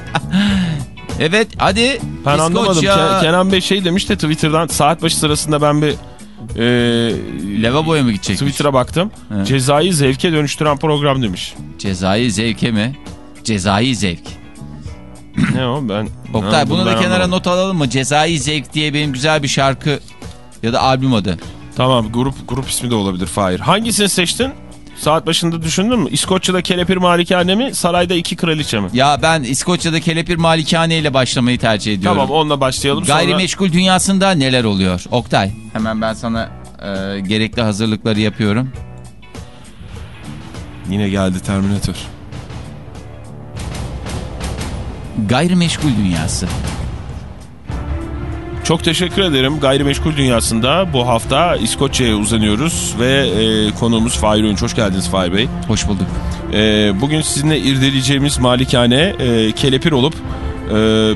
C: evet hadi.
D: Ben anlamadım. Ke- Kenan Bey şey demiş de Twitter'dan saat başı sırasında ben bir e,
C: Lavaboya mı gidecek?
D: Twitter'a baktım.
C: Evet.
D: Cezayı zevke dönüştüren program demiş.
C: Cezai zevke mi? Cezai zevk.
D: ne o ben...
C: Oktay
D: Ha,
C: bunu da kenara
D: anlamadım.
C: not alalım mı? Cezai zevk diye benim güzel bir şarkı ya da albüm adı.
D: Tamam grup grup ismi de olabilir Fahir. Hangisini seçtin? Saat başında düşündün mü? İskoçya'da kelepir malikane mi? Sarayda iki kraliçe mi?
C: Ya ben İskoçya'da kelepir malikane ile başlamayı tercih ediyorum.
D: Tamam onunla başlayalım. Sonra...
C: Gayrimeşgul dünyasında neler oluyor? Oktay. Hemen ben sana e, gerekli hazırlıkları yapıyorum.
D: Yine geldi Terminator.
C: Gayrimeşgul dünyası.
D: Çok teşekkür ederim. Gayrimeşgul dünyasında bu hafta İskoçya'ya uzanıyoruz ve e, konuğumuz Fahir Öğünç. Hoş geldiniz Fahir Bey.
C: Hoş bulduk.
D: E, bugün sizinle irdeleyeceğimiz malikane e, kelepir olup e,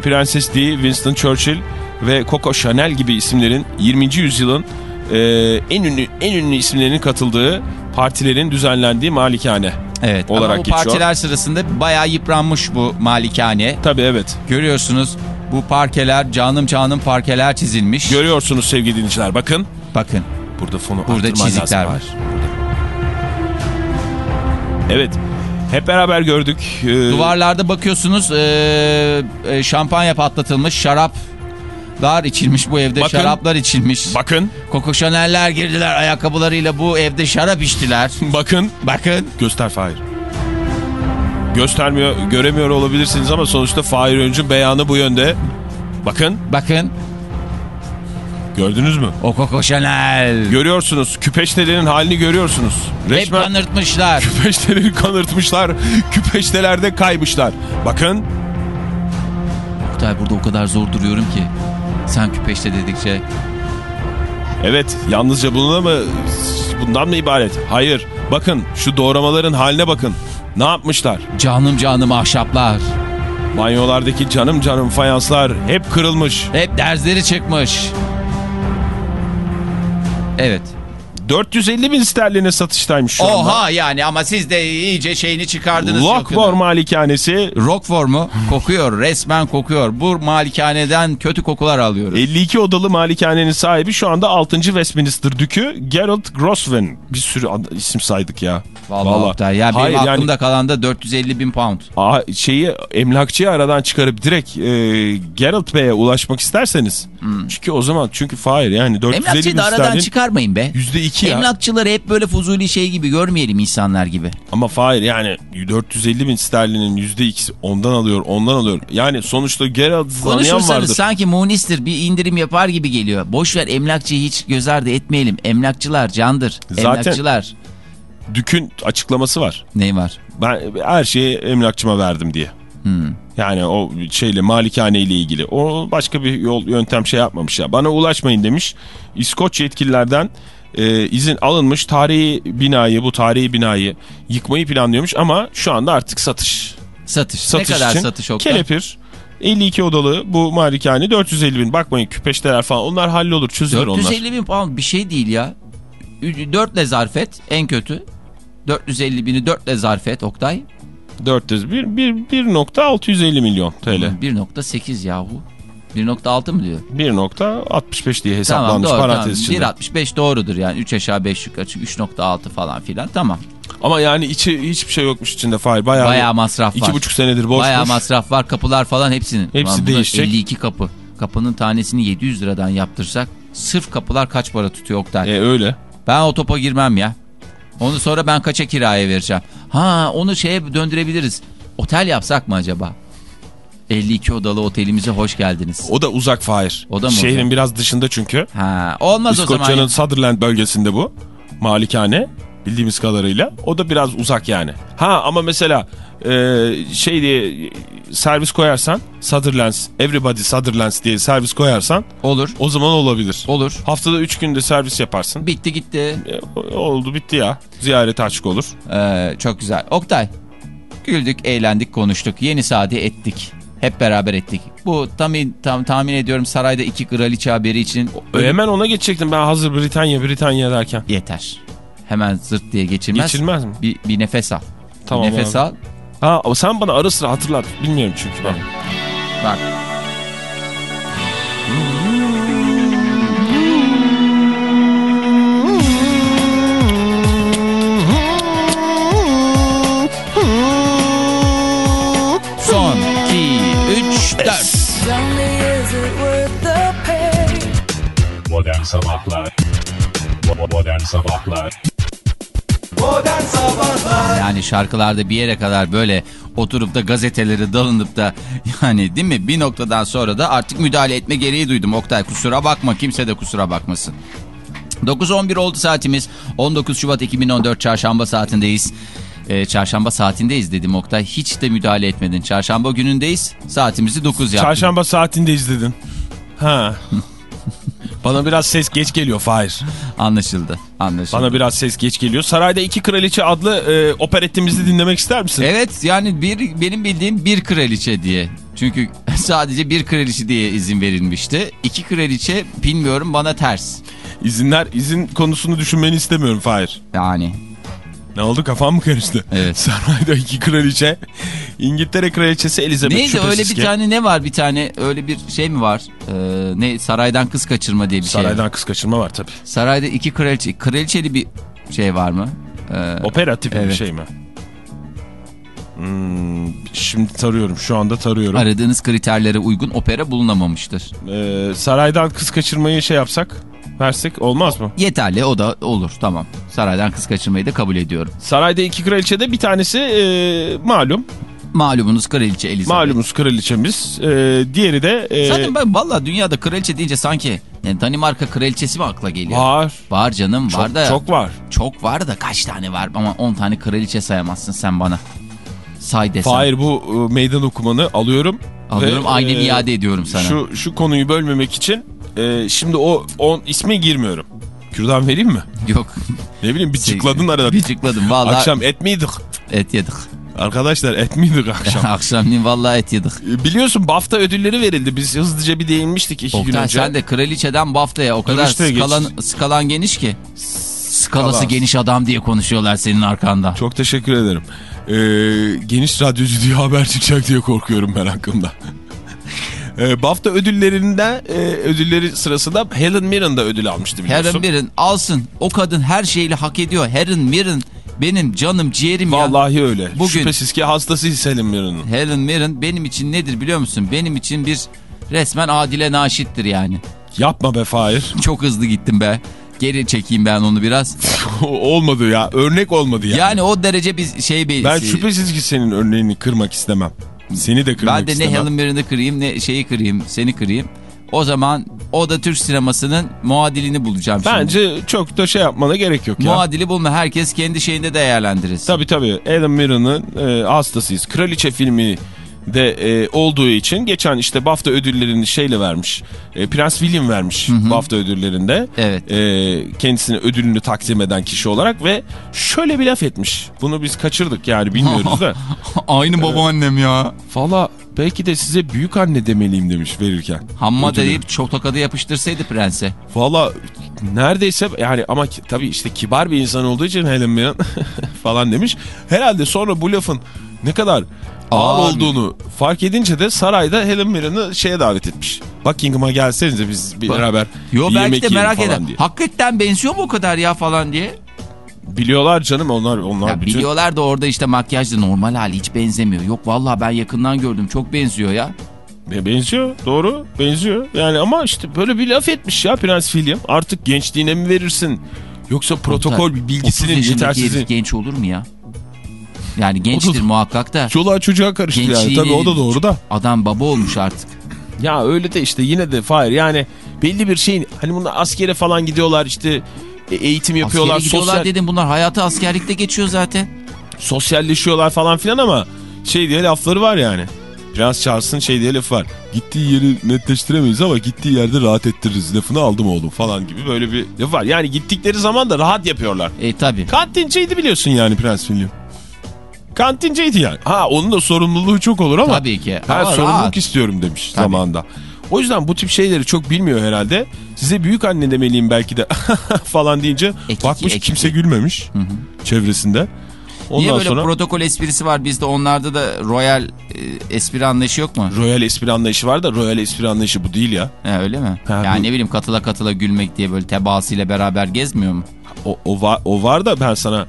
D: Prenses Di, Winston Churchill ve Coco Chanel gibi isimlerin 20. yüzyılın e, en ünlü en ünlü isimlerinin katıldığı partilerin düzenlendiği malikane.
C: Evet
D: olarak
C: ama bu
D: geçiyor.
C: partiler sırasında bayağı yıpranmış bu malikane.
D: Tabii evet.
C: Görüyorsunuz bu parkeler canım canım parkeler çizilmiş.
D: Görüyorsunuz sevgili dinleyiciler bakın.
C: Bakın
D: Burada fonu
C: burada çizikler var.
D: Evet. Hep beraber gördük. Ee,
C: Duvarlarda bakıyorsunuz e, e, şampanya patlatılmış şaraplar içilmiş bu evde
D: Bakın.
C: şaraplar içilmiş.
D: Bakın.
C: Coco Chanel'ler girdiler ayakkabılarıyla bu evde şarap içtiler.
D: Bakın.
C: Bakın.
D: Göster Fahir. Göstermiyor, göremiyor olabilirsiniz ama sonuçta Fahir Öncü'nün beyanı bu yönde. Bakın.
C: Bakın.
D: Gördünüz mü?
C: O Coco Chanel.
D: Görüyorsunuz. Küpeştelerin halini görüyorsunuz.
C: Hep
D: Resmen
C: kanırtmışlar.
D: küpeşteleri kanırtmışlar. Küpeştelerde kaymışlar. Bakın.
C: Oktay burada o kadar zor duruyorum ki. Sen küpeşte dedikçe.
D: Evet yalnızca bununla mı bundan mı ibaret? Hayır. Bakın şu doğramaların haline bakın. Ne yapmışlar?
C: Canım canım ahşaplar.
D: Banyolardaki canım canım fayanslar hep kırılmış.
C: Hep derzleri çıkmış. Evet.
D: 450 bin sterline satıştaymış şu anda.
C: Oha yani ama siz de iyice şeyini çıkardınız. Yakını.
D: Malikanesi
C: Rockford mu? Kokuyor. Resmen kokuyor. Bu malikaneden kötü kokular alıyoruz.
D: 52 odalı malikanenin sahibi şu anda 6. Westminster Dükü Gerald Grosvenor. Bir sürü isim saydık ya.
C: Vallahi, Oktay, ya benim
D: Hayır, yani-
C: aklımda kalan da 450 bin pound.
D: Aa, şeyi emlakçıyı aradan çıkarıp direkt e, Gerald Bey'e ulaşmak isterseniz. Çünkü o zaman çünkü Fahir yani 450 bin
C: Emlakçıyı da aradan çıkarmayın be.
D: %2 ya.
C: Emlakçıları hep böyle fuzuli şey gibi görmeyelim insanlar gibi.
D: Ama Fahir yani 450 bin sterlinin %2'si ondan alıyor ondan alıyor. Yani sonuçta tanıyan
C: Konuşursanız
D: vardır.
C: sanki munistir bir indirim yapar gibi geliyor. Boş ver emlakçıyı hiç göz ardı etmeyelim. Emlakçılar candır.
D: Zaten-
C: Emlakçılar.
D: Dük'ün açıklaması var.
C: Ne var?
D: Ben her şeyi emlakçıma verdim diye.
C: Hmm.
D: Yani o şeyle malikane ile ilgili. O başka bir yol yöntem şey yapmamış ya. Bana ulaşmayın demiş. İskoç yetkililerden e, izin alınmış. Tarihi binayı bu tarihi binayı yıkmayı planlıyormuş ama şu anda artık satış.
C: Satış.
D: Satış
C: ne kadar
D: için
C: satış Oktay?
D: Kelepir 52 odalı bu malikane 450 bin. Bakmayın küpeşteler falan onlar hallolur çözülür onlar.
C: 450 bin pound bir şey değil ya. 4 zarfet en kötü. 450 bini 4 zarfet Oktay.
D: 400 bir, bir, 1.650 milyon TL.
C: 1.8 yahu. 1.6 mı diyor?
D: 1.65 diye
C: Tamam
D: hesaplanmış
C: doğru
D: parantez
C: tamam.
D: içinde.
C: 1.65 doğrudur yani 3 aşağı 5 yukarı 3.6 falan filan tamam.
D: Ama yani içi hiçbir şey yokmuş içinde Fahir. Bayağı,
C: Bayağı masraf var.
D: iki buçuk senedir boşmuş.
C: Bayağı masraf var kapılar falan hepsinin.
D: Hepsi
C: Ulan
D: değişecek.
C: 52 kapı. Kapının tanesini 700 liradan yaptırsak sırf kapılar kaç para tutuyor Oktay?
D: E öyle.
C: Ben o topa girmem ya. Onu sonra ben kaça kiraya vereceğim? Ha onu şeye döndürebiliriz. Otel yapsak mı acaba? 52 odalı otelimize hoş geldiniz.
D: O da uzak Fahir.
C: O da mı
D: Şehrin
C: uzak?
D: biraz dışında çünkü.
C: Ha olmaz o
D: İskoçya'nın
C: zaman.
D: Sutherland bölgesinde bu. Malikane. Bildiğimiz kadarıyla. O da biraz uzak yani. Ha ama mesela e, şey diye servis koyarsan Sutherlands, Everybody Sutherlands diye servis koyarsan
C: Olur.
D: o zaman olabilir.
C: Olur.
D: Haftada 3 günde servis yaparsın.
C: Bitti gitti.
D: E, oldu bitti ya. Ziyarete açık olur.
C: Ee, çok güzel. Oktay. Güldük, eğlendik, konuştuk. Yeni saati ettik. Hep beraber ettik. Bu tam, tam tahmin ediyorum sarayda iki kraliçe haberi için
D: E, hemen ona geçecektim ben hazır Britanya Britanya derken.
C: yeter. Hemen zırt diye geçilmez.
D: Geçilmez mi?
C: Bir, bir nefes al.
D: Tamam
C: bir nefes
D: abi.
C: al.
D: Ha o sen bana ara sıra hatırlat. Bilmiyorum çünkü ben.
C: Bak. Son 2, 3, 4.
G: Only is it worth the pain?
A: Modern Sabahlar Modern Sabahlar
B: Modern Sabahlar
C: Yani şarkılarda bir yere kadar böyle oturup da gazeteleri dalınıp da yani değil mi bir noktadan sonra da artık müdahale etme gereği duydum. Oktay kusura bakma kimse de kusura bakmasın. 9.11 oldu saatimiz. 19 Şubat 2014 çarşamba saatindeyiz. Ee, çarşamba saatindeyiz dedim Oktay. Hiç de müdahale etmedin. Çarşamba günündeyiz. Saatimizi 9 yaptık.
D: Çarşamba saatinde izledin. Ha. Bana biraz ses geç geliyor Fahir.
C: Anlaşıldı. Anlaşıldı.
D: Bana biraz ses geç geliyor. Sarayda İki Kraliçe adlı e, operettimizi dinlemek ister misin?
C: Evet yani bir benim bildiğim bir kraliçe diye. Çünkü sadece bir kraliçe diye izin verilmişti. İki kraliçe bilmiyorum bana ters.
D: İzinler, izin konusunu düşünmeni istemiyorum Fahir.
C: Yani
D: Ne oldu kafam mı karıştı?
C: Evet.
D: Sarayda iki kraliçe. İngiltere kraliçesi Elizabeth
C: Neydi öyle bir
D: ki.
C: tane ne var bir tane öyle bir şey mi var? Ee, ne saraydan kız kaçırma diye bir şey.
D: Saraydan kız kaçırma var tabii.
C: Sarayda iki kraliçe kraliçeli bir şey var mı? Ee,
D: Opera tipi bir
C: Evet.
D: şey mi? Hmm, şimdi tarıyorum. Şu anda tarıyorum.
C: aradığınız kriterlere uygun opera bulunamamıştır.
D: Ee, saraydan kız kaçırmayı şey yapsak, versek olmaz mı?
C: Yeterli o da olur tamam. Saraydan kız kaçırmayı da kabul ediyorum.
D: Sarayda iki kraliçede bir tanesi e, malum.
C: Malumunuz kraliçe Elizabeth.
D: Malumuz kraliçemiz. E, diğeri de e,
C: Zaten ben valla dünyada kraliçe deyince sanki yani Danimarka kraliçesi mi akla geliyor?
D: var.
C: Var canım
D: Çok,
C: var da.
D: çok var.
C: Çok var da kaç tane var ama 10 tane kraliçe sayamazsın sen bana. Say desem.
D: Hayır bu e, meydan okumanı alıyorum.
C: Alıyorum
D: Ve,
C: aynen
D: e,
C: iade ediyorum sana.
D: Şu, şu konuyu bölmemek için e, şimdi o on isme girmiyorum. Kürdan vereyim mi?
C: Yok.
D: Ne bileyim bir çıkladın arada.
C: Bir çıkladım valla.
D: Akşam et miydik?
C: Et yedik.
D: Arkadaşlar et miydik akşam?
C: Akşamleyin valla et yedik.
D: E, Biliyorsun BAFTA ödülleri verildi. Biz hızlıca bir değinmiştik iki gün
C: Oktay
D: önce.
C: sen de kraliçeden baftaya o kadar
D: geç.
C: skalan, skalan geniş ki. Skalası
D: Skala.
C: geniş adam diye konuşuyorlar senin arkanda.
D: Çok teşekkür ederim. Ee, geniş radyocu diye haber çıkacak diye korkuyorum ben hakkında. Ee, BAFTA ödüllerinde e, ödülleri sırasında Helen Mirren da ödül almıştı biliyorsun.
C: Helen Mirren alsın. O kadın her şeyle hak ediyor. Helen Mirren benim canım ciğerim ya.
D: Vallahi öyle.
C: Bugün-
D: Şüphesiz ki hastasıyız Helen Mirren'ın.
C: Helen Mirren benim için nedir biliyor musun? Benim için bir resmen Adile Naşit'tir yani.
D: Yapma be Fahir.
C: Çok hızlı gittim be. Geri çekeyim ben onu biraz.
D: olmadı ya. Örnek olmadı ya.
C: Yani o derece biz şey bir...
D: ben şüphesiz ki senin örneğini kırmak istemem. Seni de kırmak
C: Ben de
D: istemem.
C: ne Helen Mirren'ı kırayım ne şeyi kırayım seni kırayım. O zaman o da Türk sinemasının muadilini bulacağım şimdi.
D: Bence çok da şey yapmana gerek yok ya.
C: Muadili bulma herkes kendi şeyinde değerlendirirsin.
D: Tabii tabii. Helen Mirren'ın e, hastasıyız. Kraliçe filmi de e, olduğu için geçen işte BAFTA ödüllerini şeyle vermiş. E, Prens William vermiş BAFTA ödüllerinde.
C: Evet.
D: E, kendisine ödülünü takdim eden kişi olarak ve şöyle bir laf etmiş. Bunu biz kaçırdık yani bilmiyoruz da.
C: Aynı babaannem ya.
D: Valla belki de size büyük anne demeliyim demiş verirken.
C: Hamma deyip çok tokadı yapıştırsaydı prense.
D: Valla neredeyse yani ama tabii işte kibar bir insan olduğu için Helen Mirren falan demiş. Herhalde sonra bu lafın ne kadar ağır olduğunu fark edince de sarayda Helen Mirren'ı şeye davet etmiş. Buckingham'a gelsenize biz bir beraber
C: Yo
D: bir
C: belki de merak eder.
D: diye.
C: Hakikaten benziyor mu o kadar ya falan diye.
D: Biliyorlar canım onlar onlar
C: Ya
D: bütün
C: biliyorlar da orada işte makyajda normal hali hiç benzemiyor. Yok vallahi ben yakından gördüm çok benziyor ya.
D: Be- benziyor doğru benziyor. Yani ama işte böyle bir laf etmiş ya Prens William. Artık gençliğine mi verirsin? Yoksa protokol bir
C: 30
D: bilgisinin yetersizliği.
C: genç olur mu ya? Yani gençtir muhakkak da.
D: Çoluğa çocuğa karıştı yani. Tabii o da doğru da.
C: Adam baba olmuş artık.
D: Ya öyle de işte yine de Fahir yani belli bir şeyin hani bunlar askere falan gidiyorlar işte e, eğitim yapıyorlar,
C: Askere gidiyorlar
D: sosyal,
C: dedim bunlar hayatı askerlikte geçiyor zaten.
D: sosyalleşiyorlar falan filan ama şey diye lafları var yani. Prens Charles'ın şey diye lafı var. Gittiği yeri netleştiremeyiz ama gittiği yerde rahat ettiririz lafını aldım oğlum falan gibi böyle bir laf var. Yani gittikleri zaman da rahat yapıyorlar.
C: E tabi.
D: Kantinceydi biliyorsun yani Prens William. Kantinceydi yani. Ha onun da sorumluluğu çok olur ama.
C: Tabii ki.
D: Ben
C: Ama
D: sorumluluk
C: rahat.
D: istiyorum demiş
C: Tabii.
D: zamanında. O yüzden bu tip şeyleri çok bilmiyor herhalde. Size büyük anne demeliyim belki de falan deyince
C: Ekiki,
D: bakmış
C: ekiki.
D: kimse gülmemiş çevresinde. Ondan
C: Niye böyle
D: sonra
C: protokol esprisi var bizde onlarda da royal e, espri anlayışı yok mu?
D: Royal espri anlayışı var da Royal espri anlayışı bu değil ya.
C: He, öyle mi?
D: Ha,
C: yani
D: bu-
C: ne bileyim katıla katıla gülmek diye böyle tebaasıyla beraber gezmiyor mu?
D: O, o, var, o var da ben sana...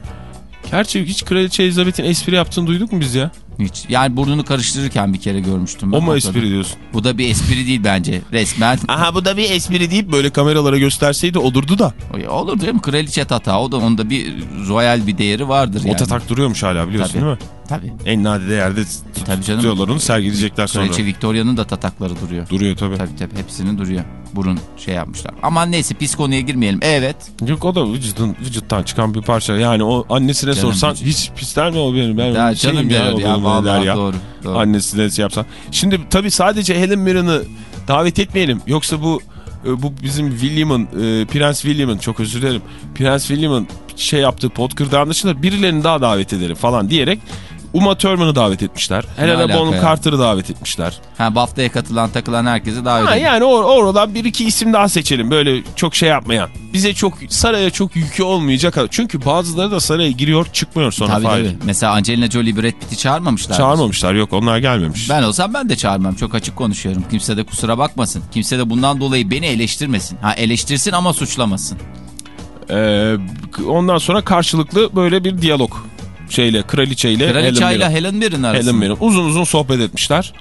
D: Gerçi hiç Kraliçe Elizabeth'in espri yaptığını duyduk mu biz ya?
C: Hiç. Yani burnunu karıştırırken bir kere görmüştüm. ben
D: O mu espri diyorsun?
C: Bu da bir espri değil bence. Resmen.
D: Aha bu da bir espri deyip böyle kameralara gösterseydi olurdu da.
C: Olur değil mi? Kraliçe tata. O da onda bir royal bir değeri vardır yani.
D: O tatak duruyormuş hala biliyorsun
C: Tabii.
D: değil mi?
C: Tabii.
D: En nadide yerde
C: Tabii canım.
D: tutuyorlar onu sergileyecekler sonra.
C: Kraliçe Victoria'nın da tatakları duruyor.
D: Duruyor tabii.
C: Tabii tabii hepsinin duruyor. Burun şey yapmışlar. Aman neyse pis konuya girmeyelim. Evet.
D: Yok o da vücudun, vücuttan çıkan bir parça. Yani o annesine
C: Canım
D: sorsan
C: vücut.
D: hiç pisler mi o benim? Ben
C: Ya canım der ya,
D: benim
C: vallahi
D: der ya.
C: doğru, doğru.
D: Annesine şey yapsan. Şimdi tabii sadece Helen Mirren'ı davet etmeyelim. Yoksa bu e, bu bizim William'ın e, Prens William'ın çok özür dilerim. Prens William'ın şey yaptığı pot kırdığı anlaşılır. Birilerini daha davet edelim falan diyerek Uma Thurman'ı davet etmişler. Helena Bonham? Carter'ı davet etmişler.
C: Ha BAFTA'ya katılan takılan herkese davet
D: Ha,
C: edin.
D: yani or oradan bir iki isim daha seçelim. Böyle çok şey yapmayan. Bize çok saraya çok yükü olmayacak. Çünkü bazıları da saraya giriyor çıkmıyor sonra.
C: Tabii tabii. Mesela Angelina Jolie Brad Pitt'i çağırmamışlar.
D: Çağırmamışlar yok onlar gelmemiş.
C: Ben olsam ben de çağırmam. Çok açık konuşuyorum. Kimse de kusura bakmasın. Kimse de bundan dolayı beni eleştirmesin. Ha eleştirsin ama suçlamasın.
D: Ee, ondan sonra karşılıklı böyle bir diyalog şeyle kraliçeyle Helen Mirren.
C: Helen Mirren arasında.
D: Helen Mirren. Uzun uzun sohbet etmişler.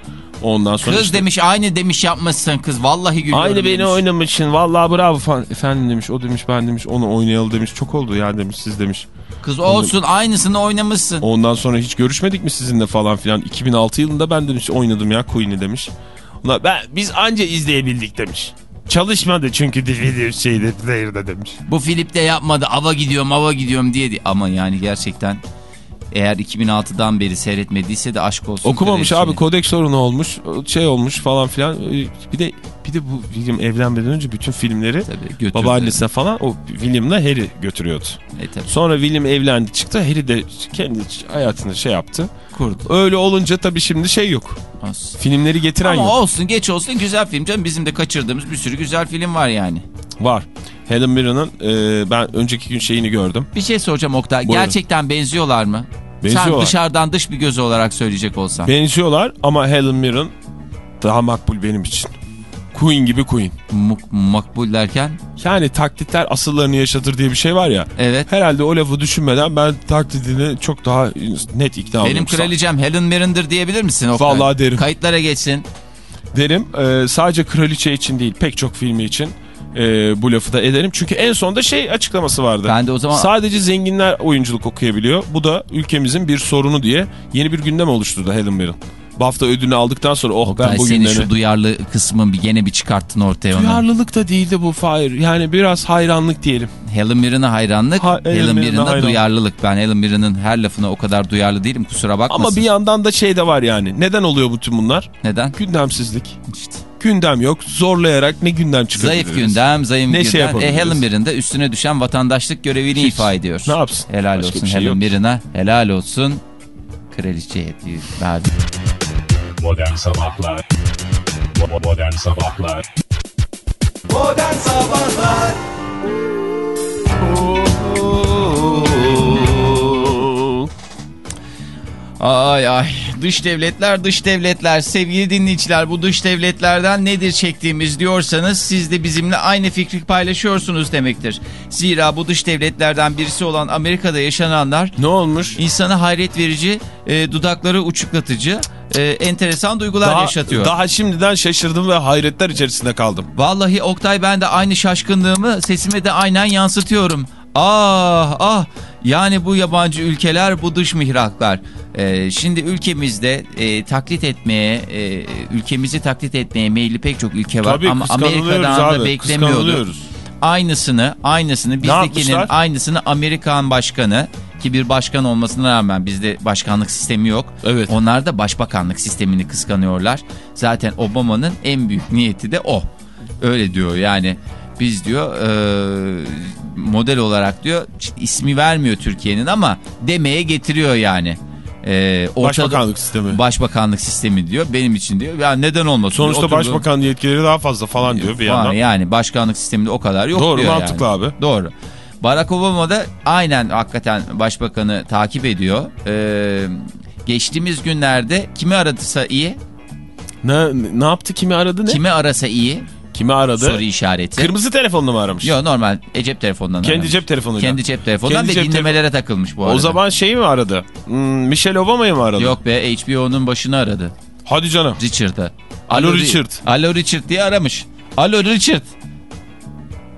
D: Ondan sonra
C: Kız
D: işte,
C: demiş aynı demiş yapmışsın kız. Vallahi gülüyorum
D: Aynı beni
C: demiş.
D: oynamışsın. Vallahi bravo falan. Efendim demiş. O demiş ben demiş. Onu oynayalı demiş. Çok oldu ya demiş. Siz demiş.
C: Kız olsun aynısını oynamışsın.
D: Ondan sonra hiç görüşmedik mi sizinle falan filan. 2006 yılında ben demiş oynadım ya Queen'i demiş. Ona ben biz anca izleyebildik demiş. Çalışmadı çünkü DVD şeyde player'da demiş.
C: Bu Filip de yapmadı. Ava gidiyorum ava gidiyorum diye. Ama yani gerçekten eğer 2006'dan beri seyretmediyse de aşk olsun.
D: Okumamış abi kodek sorunu olmuş şey olmuş falan filan. Bir de bir de bu William evlenmeden önce bütün filmleri
C: Tabii götürdü.
D: babaannesine falan o William'la Harry götürüyordu.
C: E, tabii.
D: Sonra William evlendi çıktı Harry de kendi hayatını şey yaptı.
C: Kurdu.
D: Öyle olunca tabii şimdi şey yok.
C: Olsun.
D: Filmleri getiren
C: Ama
D: yok.
C: olsun geç olsun güzel film canım. Bizim de kaçırdığımız bir sürü güzel film var yani.
D: Var. Helen Mirren'ın e, ben önceki gün şeyini gördüm.
C: Bir şey soracağım Oktay.
D: Buyurun.
C: Gerçekten benziyorlar mı? Sen
D: Benziyorlar.
C: dışarıdan dış bir gözü olarak söyleyecek olsan.
D: Benziyorlar ama Helen Mirren daha makbul benim için. Queen gibi Queen.
C: Mu- makbul derken?
D: Yani taklitler asıllarını yaşatır diye bir şey var ya.
C: Evet.
D: Herhalde o lafı düşünmeden ben taklidini çok daha net ikna
C: Benim
D: oluyorum.
C: kraliçem Helen Mirren'dır diyebilir misin Oktay?
D: Vallahi derim.
C: Kayıtlara geçsin.
D: Derim e, sadece kraliçe için değil pek çok filmi için e, bu lafı da ederim. Çünkü en sonda şey açıklaması vardı.
C: Ben de o zaman-
D: Sadece zenginler oyunculuk okuyabiliyor. Bu da ülkemizin bir sorunu diye yeni bir gündem oluşturdu Helen Mirren. BAFTA ödülünü aldıktan sonra oh ben
C: Ben
D: bu
C: senin şu duyarlı kısmın bir gene bir çıkarttın ortaya onu.
D: Duyarlılık da değildi bu Fahir. Yani biraz hayranlık diyelim.
C: Helen Mirren'a hayranlık,
D: Ha, Helen
C: Helen
D: Mirren'a
C: duyarlılık. Ben Helen Mirren'ın her lafına o kadar duyarlı değilim kusura bakmasın.
D: Ama bir yandan da şey de var yani. Neden oluyor bütün bunlar?
C: Neden?
D: Gündemsizlik.
C: İşte.
D: Gündem yok. Zorlayarak ne gündem çıkabiliriz?
C: Zayıf gündem, zayıf
D: Ne
C: gündem.
D: şey
C: e? Helen Mirren de üstüne düşen vatandaşlık görevini
D: Hiç.
C: ifa ediyor.
D: Ne yapsın?
C: Helal
D: Başka
C: olsun
D: şey
C: Helen. Mirren'a, helal olsun kraliçeye verdi.
A: Modern Sabahlar Modern Sabahlar
B: Modern Sabahlar
C: Ay ay dış devletler dış devletler sevgili dinleyiciler bu dış devletlerden nedir çektiğimiz diyorsanız siz de bizimle aynı fikri paylaşıyorsunuz demektir. Zira bu dış devletlerden birisi olan Amerika'da yaşananlar
D: Ne olmuş?
C: insanı hayret verici, e, dudakları uçuklatıcı, e, enteresan duygular
D: Daha,
C: yaşatıyor.
D: daha şimdiden şaşırdım ve hayretler içerisinde kaldım.
C: Vallahi Oktay ben de aynı şaşkınlığımı sesime de aynen yansıtıyorum. Ah ah yani bu yabancı ülkeler bu dış mihraklar. Ee, şimdi ülkemizde e, taklit etmeye e, ülkemizi taklit etmeye meyilli pek çok ülke var
D: Tabii
C: ama Amerika'dan da
D: abi.
C: beklemiyorduk.
D: Kıskanılıyoruz.
C: Aynısını aynısını bizdekinin aynısını Amerikan başkanı ki bir başkan olmasına rağmen bizde başkanlık sistemi yok.
D: Evet.
C: Onlar da başbakanlık sistemini kıskanıyorlar. Zaten Obama'nın en büyük niyeti de o. Öyle diyor yani biz diyor e, model olarak diyor ismi vermiyor Türkiye'nin ama demeye getiriyor yani. E, ortada-
D: Başbakanlık sistemi.
C: Başbakanlık sistemi diyor benim için diyor. Ya neden olmasın?
D: Sonuçta
C: Oturdu-
D: başbakan yetkileri daha fazla falan diyor bir yandan.
C: yani başkanlık sisteminde o kadar yok
D: Doğru,
C: diyor
D: mantıklı
C: yani.
D: abi.
C: Doğru. Barack Obama da aynen hakikaten başbakanı takip ediyor. Ee, geçtiğimiz günlerde kimi aradıysa iyi,
D: Ne, ne yaptı? Kimi aradı ne?
C: kimi arasa iyi
D: Kimi aradı?
C: soru işareti.
D: Kırmızı telefonla mı aramış?
C: Yok normal e, cep telefonundan
D: Kendi
C: aramış.
D: cep telefonuyla.
C: Kendi cep telefonundan
D: Kendi
C: ve
D: cep
C: dinlemelere takılmış bu arada.
D: O zaman şeyi mi aradı? Hmm, Michelle Obama'yı mı aradı?
C: Yok be HBO'nun başını aradı.
D: Hadi canım.
C: Richard'ı.
D: Alo
C: Ri-
D: Richard.
C: Alo Richard diye aramış. Alo Richard.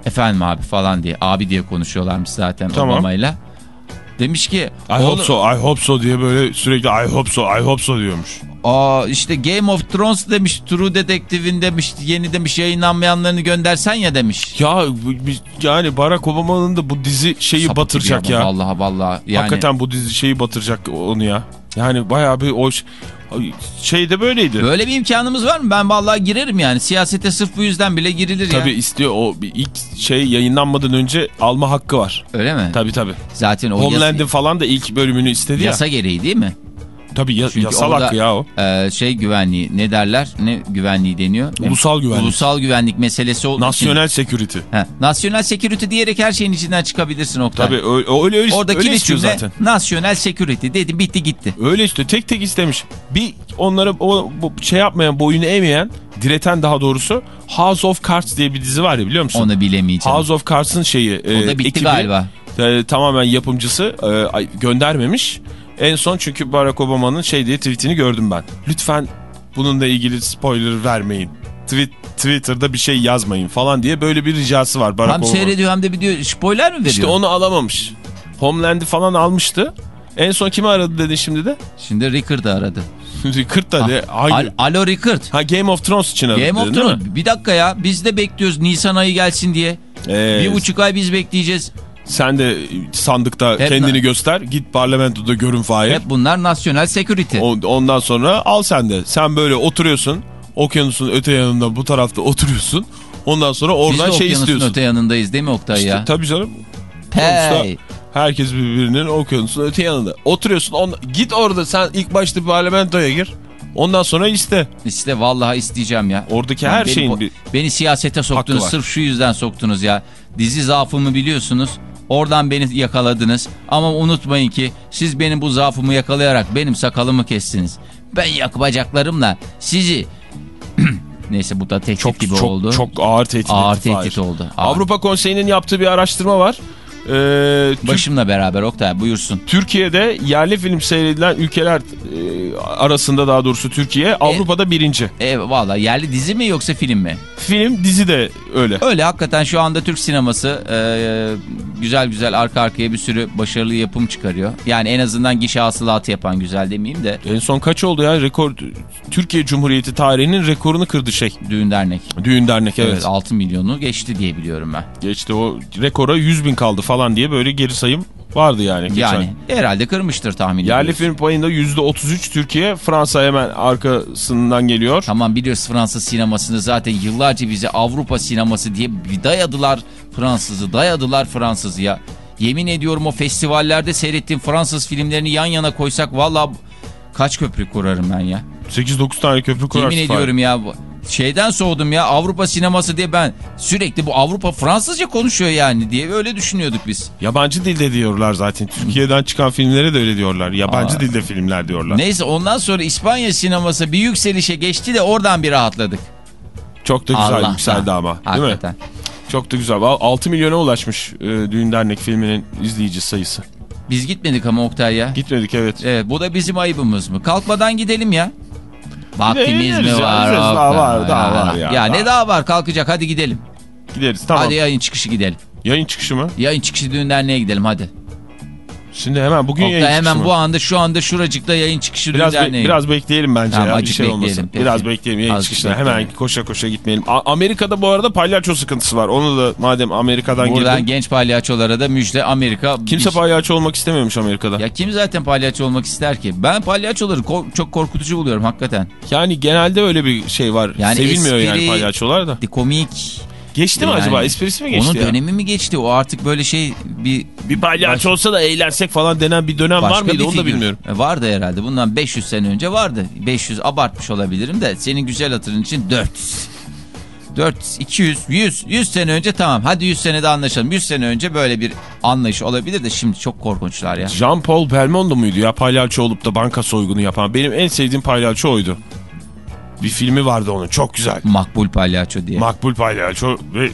C: Efendim abi falan diye. Abi diye konuşuyorlarmış zaten
D: Tamam.
C: Obama'yla. Demiş ki
D: I hope so, I hope so diye böyle sürekli I hope so, I hope so diyormuş.
C: Aa işte Game of Thrones demiş, True Detective'in demiş, yeni demiş yayınlanmayanlarını göndersen ya demiş.
D: Ya yani Barack Obama'nın da bu dizi şeyi
C: Sapık
D: batıracak ya.
C: Vallahi vallahi. Yani
D: Hakikaten bu dizi şeyi batıracak onu ya. Yani bayağı bir o ş- şey de böyleydi.
C: Böyle bir imkanımız var mı? Ben vallahi girerim yani. Siyasete sırf bu yüzden bile girilir
D: Tabii
C: ya.
D: istiyor o ilk şey yayınlanmadan önce alma hakkı var.
C: Öyle mi?
D: Tabii tabii.
C: Zaten o
D: Homeland'in
C: yasa,
D: falan da ilk bölümünü istedi ya.
C: yasa gereği değil mi?
D: Tabii ya-
C: Çünkü
D: yasal
C: orada,
D: hakkı ya o.
C: e, şey güvenliği ne derler? Ne güvenliği deniyor?
D: Ulusal güvenlik.
C: Ulusal güvenlik meselesi olduğu için.
D: Nasyonel security.
C: He, nasyonel security diyerek her şeyin içinden çıkabilirsin Oktay.
D: Tabii öyle öyle, öyle,
C: Orada
D: öyle istiyor zaten.
C: nasyonel security dedi bitti gitti.
D: Öyle istiyor. Tek tek istemiş. Bir onlara o, bu şey yapmayan, boyunu eğmeyen, direten daha doğrusu House of Cards diye bir dizi var ya biliyor musun?
C: Onu bilemeyeceğim.
D: House of Cards'ın şeyi.
C: O da bitti galiba.
D: e, tamamen yapımcısı e, göndermemiş. En son çünkü Barack Obama'nın şey diye tweetini gördüm ben. Lütfen bununla ilgili spoiler vermeyin. Tweet, Twitter'da bir şey yazmayın falan diye böyle bir ricası var Barack
C: Hem
D: Obama.
C: seyrediyor hem de bir diyor spoiler mi veriyor?
D: İşte onu alamamış. Homeland'i falan almıştı. En son kimi aradı dedi şimdi de?
C: Şimdi Rickard'ı aradı.
D: Rickard da de. Hangi?
C: Al Alo Rickard.
D: Ha Game of Thrones için aradı
C: Game of Thrones. Bir dakika ya biz de bekliyoruz Nisan ayı gelsin diye.
D: Ee,
C: Bir buçuk ay biz bekleyeceğiz.
D: Sen de sandıkta
C: Hep
D: kendini göster. Git parlamentoda görün Fahir.
C: Hep bunlar nasyonel security.
D: On- Ondan sonra al sen de. Sen böyle oturuyorsun. Okyanusun öte yanında bu tarafta oturuyorsun. Ondan sonra
C: Biz
D: oradan şey
C: okyanusun
D: istiyorsun.
C: öte yanındayız değil mi Oktay
D: İşte,
C: ya?
D: tabii canım.
C: Hey.
D: Herkes birbirinin okyanusun öte yanında. Oturuyorsun. On, git orada sen ilk başta parlamentoya gir. Ondan sonra iste.
C: İşte vallahi isteyeceğim ya.
D: Oradaki
C: Lan
D: her
C: beni
D: şeyin bir...
C: Beni siyasete soktunuz. Sırf şu yüzden soktunuz ya. Dizi zaafımı biliyorsunuz. Oradan beni yakaladınız. Ama unutmayın ki siz benim bu zaafımı yakalayarak benim sakalımı kestiniz. Ben yak bacaklarımla sizi... Neyse bu da tehdit
D: Çok,
C: gibi
D: çok,
C: oldu.
D: çok ağır tehdit
C: Ağır tehdit oldu. Ağır.
D: Avrupa Konseyi'nin yaptığı bir araştırma var. Ee,
C: Başımla beraber Oktay buyursun.
D: Türkiye'de yerli film seyredilen ülkeler e, arasında daha doğrusu Türkiye Avrupa'da birinci.
C: E valla yerli dizi mi yoksa film mi?
D: Film dizi de öyle.
C: Öyle hakikaten şu anda Türk sineması e, güzel güzel arka arkaya bir sürü başarılı yapım çıkarıyor. Yani en azından gişe hasılatı yapan güzel demeyeyim de
D: En son kaç oldu ya? Rekor Türkiye Cumhuriyeti tarihinin rekorunu kırdı şey.
C: düğün dernek.
D: Düğün dernek evet.
C: Evet. 6 milyonu geçti diye biliyorum ben.
D: Geçti o rekora 100 bin kaldı falan diye böyle geri sayım vardı yani. geçen.
C: Yani herhalde kırmıştır tahmin
D: Yerli
C: ediyoruz.
D: film payında %33 Türkiye. Fransa hemen arkasından geliyor.
C: Tamam biliyoruz Fransız sinemasını zaten yıllarca bize Avrupa sineması diye dayadılar Fransızı dayadılar Fransızı ya. Yemin ediyorum o festivallerde seyrettiğim Fransız filmlerini yan yana koysak valla kaç köprü kurarım ben ya.
D: 8-9 tane köprü kurarsın.
C: Yemin ediyorum ya bu- şeyden soğudum ya Avrupa sineması diye ben sürekli bu Avrupa Fransızca konuşuyor yani diye öyle düşünüyorduk biz.
D: Yabancı dilde diyorlar zaten. Türkiye'den çıkan filmlere de öyle diyorlar. Yabancı
C: Aa.
D: dilde filmler diyorlar.
C: Neyse ondan sonra İspanya sineması bir yükselişe geçti de oradan bir rahatladık.
D: Çok da güzel
C: Allah'tan.
D: yükseldi ama. Değil mi?
C: Hakikaten.
D: Çok da güzel. 6 milyona ulaşmış e, Düğün Dernek filminin izleyici sayısı.
C: Biz gitmedik ama Oktay ya.
D: Gitmedik evet.
C: Evet bu da bizim ayıbımız mı? Kalkmadan gidelim ya. Vaktimiz mi var?
D: Daha
C: Oktay?
D: var, daha var ya.
C: Ya ne
D: Daha-
C: daha var kalkacak hadi gidelim.
D: Gideriz tamam.
C: Hadi yayın çıkışı gidelim.
D: Yayın çıkışı mı?
C: Yayın çıkışı düğün derneğe gidelim hadi.
D: Şimdi hemen bugün
C: Oktay
D: yayın
C: hemen
D: çıkışı
C: bu anda şu anda şuracıkta yayın çıkışı
D: Biraz, be- biraz bekleyelim bence
C: Tamam,
D: ya. Bir şey
C: bekleyelim,
D: olmasın.
C: peki.
D: Biraz bekleyelim yayın
C: Azıcık
D: çıkışına.
C: bekleyelim.
D: Hemen koşa koşa gitmeyelim. A- Amerika'da bu arada palyaço sıkıntısı var. Onu da madem Amerika'dan
C: Buradan
D: girdim.
C: genç palyaçolara da müjde Amerika.
D: Kimse
C: bir-
D: palyaço olmak istemiyormuş Amerika'da.
C: Ya kim zaten palyaço olmak ister ki? Ben palyaçoları ko- çok korkutucu buluyorum hakikaten.
D: Yani genelde öyle bir şey var.
C: Yani
D: Sevilmiyor yani palyaçolar da.
C: Komik.
D: Geçti mi
C: Yani
D: acaba? Esprisi mi geçti
C: Onun
D: ya?
C: dönemi mi geçti? O artık böyle şey bir
D: Bir palyaço olsa da eğlensek falan denen bir dönem var mıydı onu da bilmiyorum.
C: E, Vardı herhalde. Bundan 500 sene önce vardı. 500 abartmış olabilirim de senin güzel hatırın için 400. 400, 200, 100, 100 sene önce tamam. Hadi 100 senede anlaşalım. 100 sene önce böyle bir anlayış olabilir de şimdi çok korkunçlar ya.
D: Jean-Paul Belmondo muydu ya palyaço olup da banka soygunu yapan? Benim en sevdiğim palyaço oydu. Bir filmi vardı onun çok güzel.
C: Makbul palyaço diye.
D: Makbul palyaço ve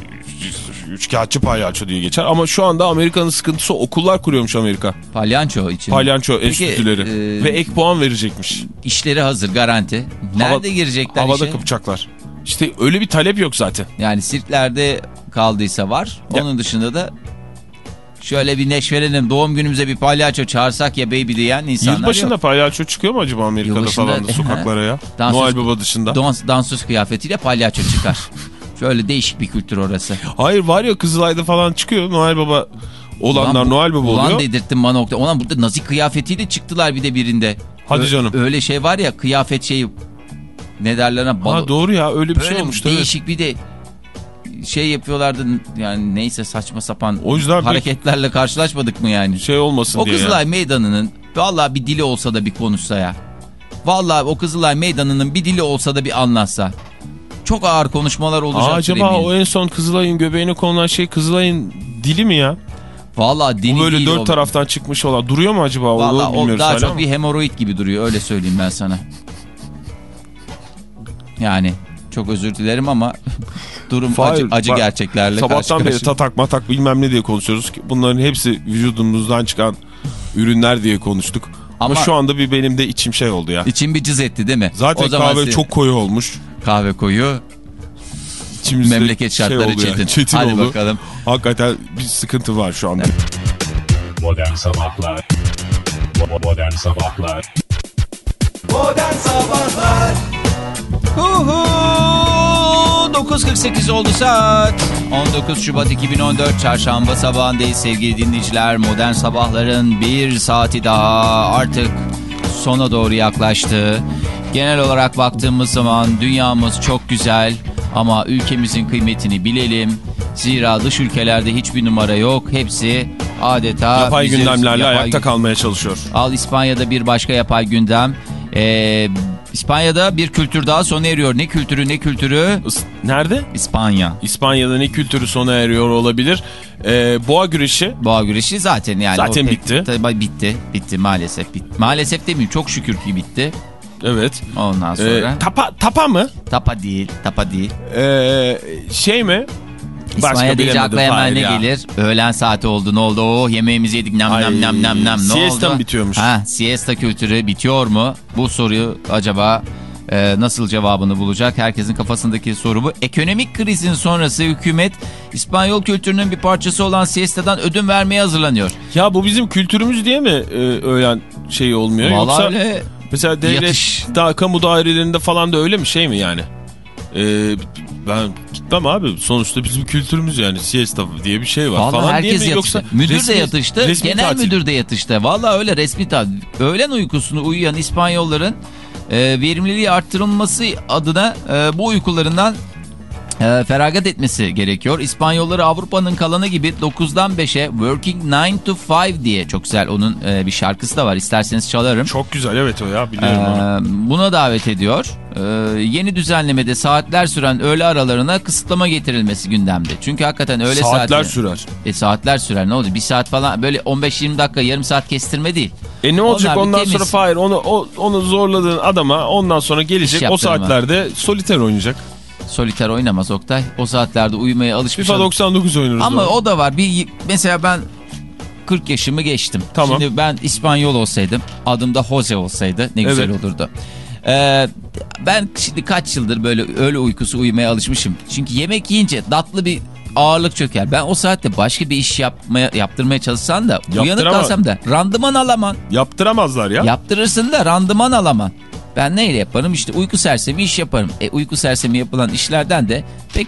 D: üçkağıtçı palyaço diye geçer. Ama şu anda Amerika'nın sıkıntısı okullar kuruyormuş Amerika.
C: Palyanço için.
D: Palyaço
C: Peki,
D: enstitüleri.
C: e,
D: Ve ek puan verecekmiş.
C: işleri hazır garanti. Nerede
D: Hava-
C: girecekler
D: Havada
C: işe?
D: kapacaklar. İşte öyle bir talep yok zaten.
C: Yani sirklerde kaldıysa var.
D: Ya-
C: Onun dışında da şöyle bir neşvelenelim. Doğum günümüze bir palyaço çağırsak ya baby diyen insanlar
D: Yılbaşında
C: yok.
D: palyaço çıkıyor mu acaba Amerika'da
C: Yılbaşında-
D: falan da sokaklara ya?
C: Dansöz-
D: Noel Baba dışında.
C: Dans, dansöz kıyafetiyle palyaço çıkar. Şöyle değişik bir kültür orası.
D: Hayır var ya Kızılay'da falan çıkıyor Noel Baba olanlar
C: Ulan bu-
D: Noel Baba
C: ulan
D: oluyor.
C: dedirttin bana nokta. Ulan burada nazi kıyafetiyle çıktılar bir de birinde.
D: Hadi canım.
C: Öyle şey var ya kıyafet şeyi ne derler balo-
D: Ha doğru ya öyle bir
C: Böyle
D: şey olmuştu. evet.
C: değişik bir de şey yapıyorlardı yani neyse saçma sapan
D: O yüzden
C: hareketlerle karşılaşmadık mı yani?
D: Şey olmasın
C: O
D: diye.
C: Kızılay
D: ya.
C: Meydanı'nın vallahi bir dili olsa da bir konuşsa ya. Vallahi o Kızılay Meydanı'nın bir dili olsa da bir anlatsa. Çok ağır konuşmalar olacak.
D: Acaba o en son Kızılay'ın göbeğine konulan şey Kızılay'ın dili mi ya?
C: Vallahi dili
D: böyle
C: değil
D: dört
C: o.
D: taraftan çıkmış olan. Duruyor mu acaba?
C: Vallahi
D: Onu
C: o daha çok
D: ama.
C: bir hemoroid gibi duruyor öyle söyleyeyim ben sana. Yani çok özür dilerim ama durum
D: Hayır,
C: acı, acı
D: bak,
C: gerçeklerle karşı
D: Sabahtan beri tatak matak bilmem ne diye konuşuyoruz. ki Bunların hepsi vücudumuzdan çıkan ürünler diye konuştuk. Ama,
C: Ama-
D: şu anda bir benim de içim şey oldu ya.
C: İçim bir cız etti değil mi?
D: Zaten
C: O zaman
D: kahve
C: size-
D: çok koyu olmuş.
C: kahve koyu.
D: İçimizde
C: Memleket
D: şey
C: şartları
D: oldu yani,
C: çetin.
D: çetin
C: Hadi
D: oldu.
C: bakalım.
D: Hakikaten bir sıkıntı var şu anda.
A: Modern Sabahlar Modern Sabahlar
B: Modern Sabahlar
C: Huhu! 9.48 oldu saat. 19 Şubat 2014 Çarşamba sabahındayız sevgili dinleyiciler. Modern sabahların bir saati daha artık sona doğru yaklaştı. Genel olarak baktığımız zaman dünyamız çok güzel ama ülkemizin kıymetini bilelim. Zira dış ülkelerde hiçbir numara yok. Hepsi adeta...
D: Yapay gündemlerle
C: yapay-
D: ayakta kalmaya çalışıyor.
C: Al İspanya'da bir başka yapay gündem. Ee, İspanya'da bir kültür daha sona eriyor. Ne kültürü ne kültürü?
D: Is- Nerede?
C: İspanya.
D: İspanya'da ne kültürü sona eriyor olabilir? Ee, boğa güreşi.
C: Boğa güreşi zaten yani.
D: Zaten
C: pek-
D: bitti.
C: Tabii bitti. Bitti maalesef. Bitti. Maalesef demeyeyim çok şükür ki bitti.
D: Evet.
C: Ondan
D: Ee,
C: sonra.
D: tapa, tapa mı?
C: tapa değil. Tapa değil.
D: Ee, şey mi?
C: İspanya deyince akla hemen ne
D: ya.
C: gelir? Öğlen saati oldu ne oldu? Oh yemeğimizi yedik nam nam nam nam nam. Ne
D: siesta
C: oldu?
D: mı bitiyormuş?
C: Ha, siesta kültürü bitiyor mu? Bu soruyu acaba e, nasıl cevabını bulacak? Herkesin kafasındaki soru bu. Ekonomik krizin sonrası hükümet İspanyol kültürünün bir parçası olan siesta'dan ödün vermeye hazırlanıyor.
D: Ya bu bizim kültürümüz diye mi e, öğlen şey olmuyor?
C: Vallahi
D: Yoksa
C: öyle
D: mesela devlet
C: yatış.
D: daha kamu dairelerinde falan da öyle mi şey mi yani? Ee, ben gitmem abi. Sonuçta bizim kültürümüz yani siesta diye bir şey var
C: Vallahi
D: falan
C: herkes
D: diye mi?
C: yatıştı.
D: Yoksa
C: müdür
D: resmi-
C: de yatıştı.
D: resmi
C: genel
D: tatil.
C: müdür de yatıştı. Vallahi öyle resmi tatil. Öğlen uykusunu uyuyan İspanyolların e, verimliliği arttırılması adına e, bu uykularından e, feragat etmesi gerekiyor. İspanyolları Avrupa'nın kalanı gibi 9'dan 5'e Working 9 to 5 diye çok güzel onun e, bir şarkısı da var. İsterseniz çalarım.
D: Çok güzel evet o ya biliyorum onu.
C: Ee, buna davet ediyor. Ee, yeni düzenlemede saatler süren öğle aralarına kısıtlama getirilmesi gündemde. Çünkü hakikaten öğle
D: Saatler
C: saati-
D: sürer.
C: E saatler sürer ne oldu? Bir saat falan böyle 15-20 dakika yarım saat kestirme değil.
D: E ne olacak
C: Onlar
D: ondan
C: temiz.
D: sonra Fahir onu, o- onu zorladığın adama ondan sonra gelecek o saatlerde soliter oynayacak.
C: Soliter oynamaz Oktay. O saatlerde uyumaya alışmış.
D: FIFA
C: adam.
D: 99 oynarız.
C: Ama
D: o
C: da var. Bir mesela ben 40 yaşımı geçtim.
D: Tamam.
C: Şimdi ben İspanyol olsaydım, adım da Jose olsaydı ne güzel
D: Evet.
C: olurdu. Ee, ben şimdi kaç yıldır böyle öğle uykusu uyumaya alışmışım. Çünkü yemek yiyince tatlı bir ağırlık çöker. Ben o saatte başka bir iş yapmaya yaptırmaya çalışsan da uyanık kalsam da randıman alamam.
D: Yaptıramazlar ya.
C: Yaptırırsın da randıman alamam. Ben neyle yaparım? İşte uyku sersemi iş yaparım. E uyku sersemi yapılan işlerden de pek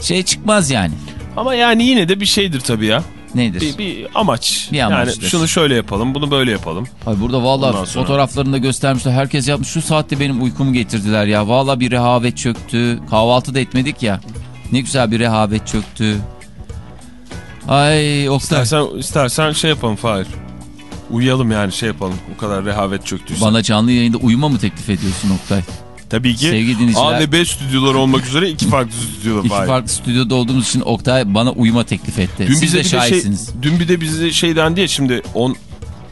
C: şey çıkmaz yani.
D: Ama yani yine de bir şeydir tabii ya.
C: Nedir?
D: Bir, bir amaç.
C: Bir
D: yani
C: amaçtır.
D: şunu şöyle yapalım, bunu böyle yapalım.
C: Ay burada
D: Ondan
C: vallahi
D: sonra-
C: fotoğraflarında göstermişler. Herkes yapmış. Şu saatte benim uykumu getirdiler ya. Vallahi bir rehavet çöktü. Kahvaltı da etmedik ya. Ne güzel bir rehavet çöktü. Ay Oktay.
D: İstersen, istersen şey yapalım Fahir. Uyuyalım yani şey yapalım. O kadar rehavet çöktüyse.
C: Bana canlı yayında uyuma mı teklif ediyorsun Oktay?
D: Tabii ki
C: Sevgili dinleyiciler-
D: A ve B stüdyoları olmak üzere iki farklı stüdyoda
C: İki farklı stüdyoda olduğumuz için Oktay bana uyuma teklif etti.
D: Dün
C: Siz de
D: şey,
C: şahitsiniz.
D: dün bir de bize şey dendi ya şimdi 10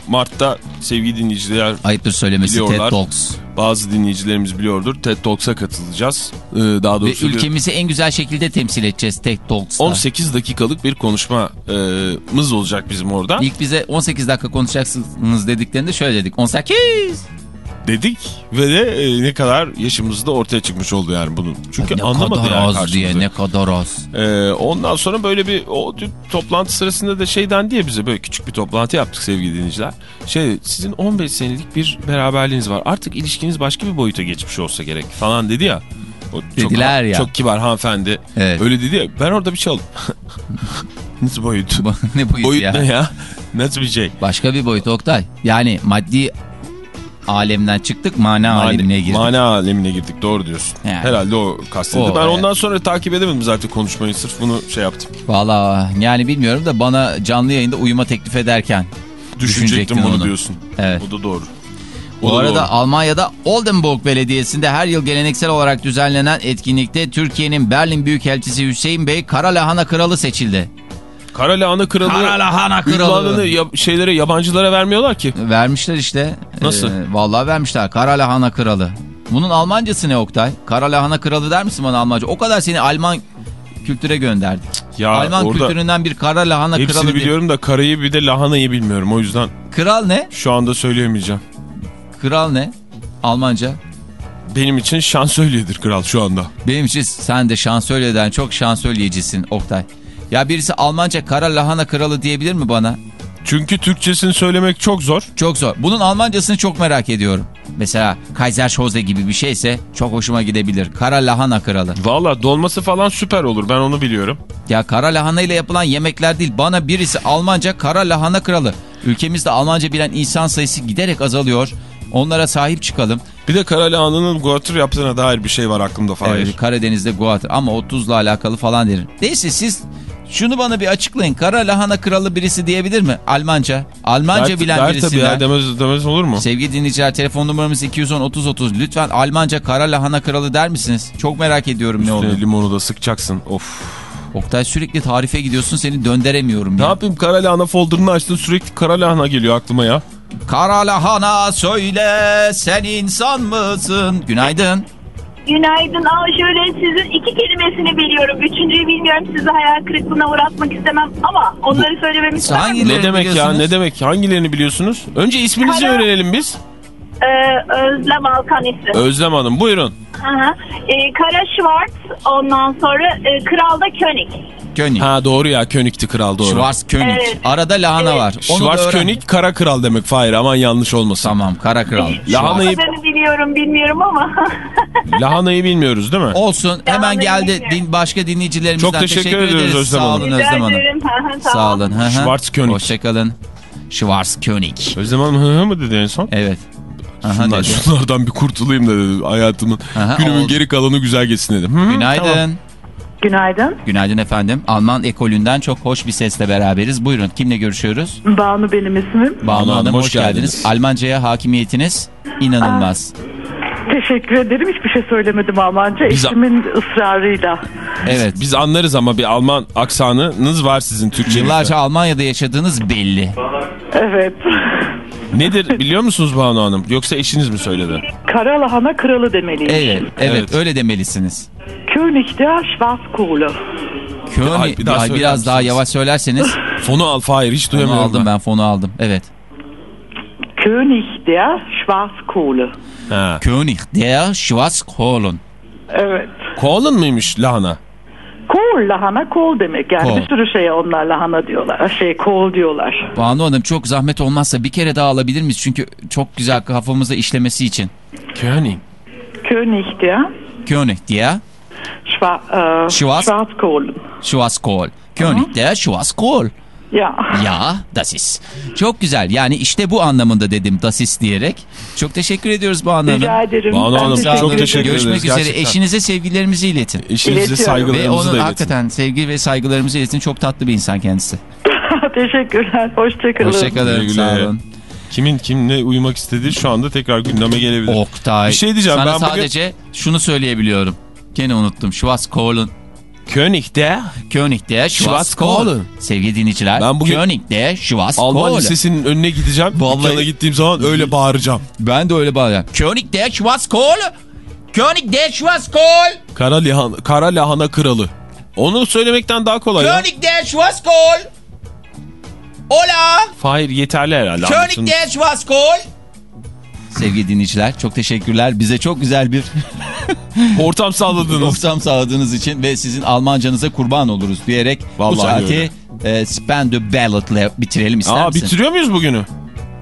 D: Mart'ta sevgili dinleyiciler
C: Ayıptır söylemesi TED
D: Biliyorlar.
C: Talks.
D: Bazı dinleyicilerimiz biliyordur. TED Talks'a katılacağız. Ee, daha
C: Ve
D: doğrusu bir
C: ülkemizi en güzel şekilde temsil edeceğiz TED Talks'ta.
D: 18 dakikalık bir konuşmamız olacak bizim orada.
C: İlk bize 18 dakika konuşacaksınız dediklerinde şöyle dedik. 18.
D: Dedik ve de e, ne kadar yaşımız da ortaya çıkmış oldu yani bunun. Çünkü
C: ne
D: anlamadı
C: kadar
D: yani
C: az
D: karşımıza.
C: diye ne kadar az.
D: Ee, ondan sonra böyle bir o toplantı sırasında da şey dendi ya bize böyle küçük bir toplantı yaptık sevgili dinleyiciler. Şey sizin 15 senelik bir beraberliğiniz var. Artık ilişkiniz başka bir boyuta geçmiş olsa gerek falan dedi ya. O çok,
C: Dediler ya.
D: Çok kibar hanımefendi.
C: Evet.
D: Öyle dedi ya. Ben orada bir şey oldum. Nasıl boyut?
C: ne boyut,
D: boyut
C: ya?
D: ne ya? Nasıl bir şey?
C: Başka bir boyut Oktay. Yani maddi alemden çıktık mana alemine girdik.
D: Mana alemine girdik doğru diyorsun.
C: Yani.
D: Herhalde o kastedildi. Ben
C: evet.
D: ondan sonra takip edemedim zaten konuşmayı sırf bunu şey yaptım.
C: Valla yani bilmiyorum da bana canlı yayında uyuma teklif ederken
D: Düşünecektim bunu
C: onu.
D: diyorsun.
C: Evet.
D: O da doğru.
C: Bu
D: O da
C: arada
D: doğru.
C: Almanya'da Oldenburg Belediyesi'nde her yıl geleneksel olarak düzenlenen etkinlikte Türkiye'nin Berlin Büyükelçisi Hüseyin Bey Kara Lahana Kralı seçildi.
D: Kara lahana kralı.
C: Kara lahana kralı.
D: ya- şeylere yabancılara vermiyorlar ki.
C: Vermişler işte.
D: Nasıl?
C: Ee, vallahi vermişler. Kara Lahana Kralı. Bunun Almancası ne Oktay? Kara Lahana Kralı der misin bana Almanca? O kadar seni Alman kültüre gönderdik.
D: Ya
C: Alman
D: orada
C: kültüründen bir Kara Lahana Kralı.
D: hepsini
C: diye-
D: biliyorum da karayı bir de lahanayı bilmiyorum. O yüzden
C: Kral ne?
D: şu anda söyleyemeyeceğim.
C: Kral ne? Almanca.
D: Benim için şansölyedir kral şu anda.
C: Benim için sen de şansölyeden çok şansölyecisin Oktay. Ya birisi Almanca Kara Lahana Kralı diyebilir mi bana?
D: Çünkü Türkçesini söylemek çok zor.
C: Çok zor. Bunun Almancasını çok merak ediyorum. Mesela Kaiserschose gibi bir şeyse çok hoşuma gidebilir. Kara Lahana Kralı.
D: Valla dolması falan süper olur ben onu biliyorum.
C: Ya kara lahana ile yapılan yemekler değil. Bana birisi Almanca kara lahana kralı. Ülkemizde Almanca bilen insan sayısı giderek azalıyor. Onlara sahip çıkalım.
D: Bir de kara lahananın guatr yaptığına dair bir şey var aklımda falan.
C: Evet, Karadeniz'de guatr ama o tuzla alakalı falan derim. Neyse siz şunu bana bir açıklayın. Kara lahana kralı birisi diyebilir mi? Almanca. Almanca
D: Dert,
C: bilen
D: tabii
C: birisinden.
D: ya demez, demez olur mu?
C: Sevgili dinleyiciler telefon numaramız 210 30 30. Lütfen Almanca kara lahana kralı der misiniz? Çok merak ediyorum ne
D: Üstüne
C: olur.
D: limonu da sıkacaksın. Of.
C: Oktay sürekli tarife gidiyorsun seni döndüremiyorum
D: Ne
C: ya.
D: yapayım kara lahana folderını açtın sürekli kara lahana geliyor aklıma ya.
C: Kara lahana söyle sen insan mısın? Günaydın.
H: Günaydın. Aa şöyle sizin iki kelimesini biliyorum. Üçüncüyü bilmiyorum. Sizi hayal kırıklığına uğratmak istemem ama onları söylememi ister
C: Hangi-
H: misiniz?
D: Ne demek ya
C: biliyorsunuz?
D: ne demek hangilerini biliyorsunuz? Önce isminizi
H: Kara-
D: öğrenelim biz.
H: Ee, Özlem Alkan ismi.
D: Özlem Hanım buyurun.
H: Hı. Ee, Kara Schwartz ondan sonra e, Kral da König.
C: König.
D: Ha doğru ya König'ti kral doğru.
C: Schwarzkönig.
H: Evet.
C: Arada lahana
H: Evet.
C: var. Onu da öğren.
D: Schwarzkönig kara kral demek Fahir aman yanlış olmasın.
C: Tamam kara kral.
D: Lahanayı,
H: biliyorum bilmiyorum ama.
D: lahanayı bilmiyoruz değil mi?
C: Olsun hemen
H: Lahana
C: geldi din, başka dinleyicilerimizden.
D: Çok teşekkür ediyoruz
C: ederiz.
D: Özlem
C: Sağ
D: Hanım.
C: olun
H: Rica
C: Özlem Hanım.
H: hı,
C: Sağ olun. Hı.
D: Schwarzkönig.
C: Hoşçakalın. Schwarzkönig.
D: Özlem Hanım hı hı mı dedi en son?
C: Evet. Aha
D: Şunlar,
C: dedi.
D: şunlardan bir kurtulayım da dedi. Hayatımın
C: Aha,
D: günümün
C: oldu.
D: geri kalanı güzel geçsin dedim. Hı,
C: Günaydın.
D: tamam.
I: Günaydın.
C: Günaydın efendim. Alman ekolünden çok hoş bir sesle beraberiz. Buyurun kimle görüşüyoruz?
I: Banu benim ismim.
C: Banu Hanım hoş, geldiniz.
D: geldiniz.
C: Almanca'ya hakimiyetiniz inanılmaz.
I: Teşekkür ederim. Hiçbir şey söylemedim Almanca.
D: Biz-
I: Eşimin ısrarıyla.
C: Evet.
D: Biz anlarız ama bir Alman aksanınız var sizin Türkçenizde.
C: Yıllarca Almanya'da yaşadığınız belli.
I: Evet.
D: Nedir biliyor musunuz Banu Hanım? Yoksa eşiniz mi söyledi?
I: Kara lahana kralı demeliyim.
C: Evet, evet,
D: Evet.
C: öyle demelisiniz.
I: König der Schwarzkohle.
C: König,
D: Ay, bir daha
C: Ay, biraz daha yavaş söylerseniz.
D: Fonu al Fahir hiç
C: fonu
D: duyamıyorum
C: aldım ben fonu aldım. Evet.
I: König der Schwarzkohle.
D: Ha.
C: König der Schwarzkohlen.
I: Evet.
D: Koalın mıymış lahana?
I: Kohl lahana kol demek. Yani
C: Kol.
I: bir sürü şeye onlar lahana diyorlar. Şey kol diyorlar.
C: Banu Hanım çok zahmet olmazsa bir kere daha alabilir miyiz? Çünkü çok güzel kafamıza işlemesi için.
D: König.
I: König der
C: König der
I: Schwa äh,
C: Schwarz-
I: Schwarzkohle.
C: Schwarzkohl. König der Schwarzkohl.
I: Ja.
C: Ya das ist. Çok güzel. Yani işte bu anlamında dedim das ist diyerek. Çok teşekkür ediyoruz Banu Hanım.
I: Rica ederim.
D: Banu
I: Ben
D: Hanım,
I: teşekkür
D: çok
I: ederim.
D: teşekkür ederiz.
C: Görüşmek üzere.
D: gerçekten.
C: Eşinize sevgilerimizi iletin.
D: Eşinize
I: İletiyorum.
C: Ve
D: saygılarımızı
C: onun
D: da iletin.
C: hakikaten sevgi ve saygılarımızı iletin. Çok tatlı bir insan kendisi.
I: Teşekkürler. Hoşçakalın.
C: Hoşçakalın. Sağ olun.
D: Kimin kimle uyumak istediği şu anda tekrar gündeme gelebilir.
C: Oktay.
D: Bir şey diyeceğim,
C: Sana
D: ben bugün-
C: sadece şunu söyleyebiliyorum. Gene unuttum. Schwarzkohlen.
D: König der
C: König der Schwarzkohlen.
D: Schwarzkohlen.
C: Sevgili dinleyiciler.
D: Ben bugün
C: König der Schwarzkohlen.
D: Alman Lisesi'nin önüne gideceğim.
C: Vallahi-
D: Dükkana gittiğim zaman öyle bağıracağım.
C: Ben de öyle bağırıyorum. König der Schwarzkohlen. König der Schwarzkohlen.
D: Kara lahana, kara lahana kralı. Onu söylemekten daha kolay ya.
C: König der Schwarzkohlen. Hola.
D: Fahir yeterli herhalde.
C: König
D: anlatın.
C: Sevgili dinleyiciler çok teşekkürler. Bize çok güzel bir
D: Ortam sağladınız.
C: ortam sağladığınız için ve sizin Almancanıza kurban oluruz diyerek bu
D: Vallahi
C: saati e, Spend the Ballot'la bitirelim ister
D: Aa
C: misin?
D: bitiriyor muyuz bugünü?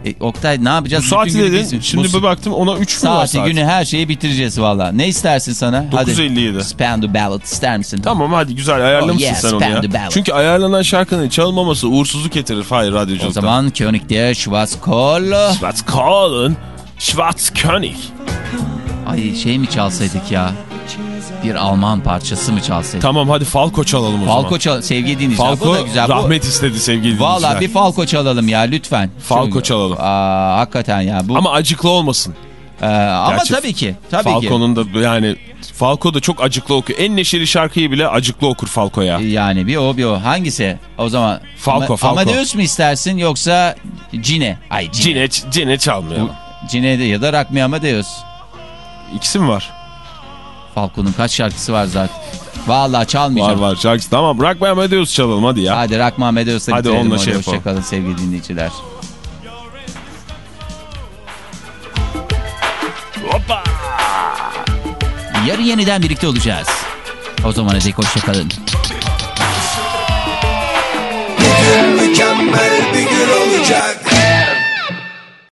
C: E, Oktay ne yapacağız?
D: Bu saati dedin.
C: biz-
D: Şimdi
C: bu
D: bir baktım ona 3 mü var
C: saati
D: saat?
C: günü her şeyi bitireceğiz valla. Ne istersin sana?
D: 9.57.
C: Spend the Ballot ister misin?
D: Tamam hadi güzel ayarlamışsın
C: Oh, yes,
D: sen onu ya.
C: ballot.
D: Çünkü ayarlanan şarkının çalınmaması uğursuzluk getirir
C: O
D: radyoculukta.
C: zaman König der Schwarzkohlen.
D: Schwarzkohlen. Schwarzkönig.
C: Ay şey mi çalsaydık ya? Bir Alman parçası mı çalsaydık?
D: Tamam hadi Falco çalalım o zaman.
C: Falco çal sevgili dinleyiciler. bu
D: Falco
C: da güzel. Bu-
D: rahmet istedi sevgili dinleyiciler.
C: Valla bir Falco çalalım ya lütfen.
D: Falco
C: Çok-
D: çalalım.
C: Aa, hakikaten ya. Bu, ama
D: Ama acıklı olmasın.
C: ama
D: Gerçi
C: tabii ki. Tabii ki.
D: Falco'nun da yani Falco da çok acıklı okuyor. En neşeli şarkıyı bile acıklı okur Falco ya.
C: Yani bir o bir o. Hangisi? O zaman
D: Falco,
C: Ama-
D: Falco.
C: Amadeus mu istersin yoksa Cine? Ay Cine.
D: Cine, Cine çalmayalım.
C: Cine'de ya da Rock Me Amadeus.
D: İkisi mi var?
C: Falco'nun kaç şarkısı var zaten. Vallahi
D: Var
C: çalmayacağım.
D: var şarkısı. Tamam bırak ben Amadeus çalalım hadi ya.
C: Hadi Rock Me Amadeus'la
D: Hadi
C: bitirelim.
D: şey yapalım.
C: Hoşçakalın sevgili dinleyiciler.
D: Hoppa!
C: Yarın yeniden birlikte olacağız. O zamana dek hoşçakalın.
B: Mükemmel bir gün olacak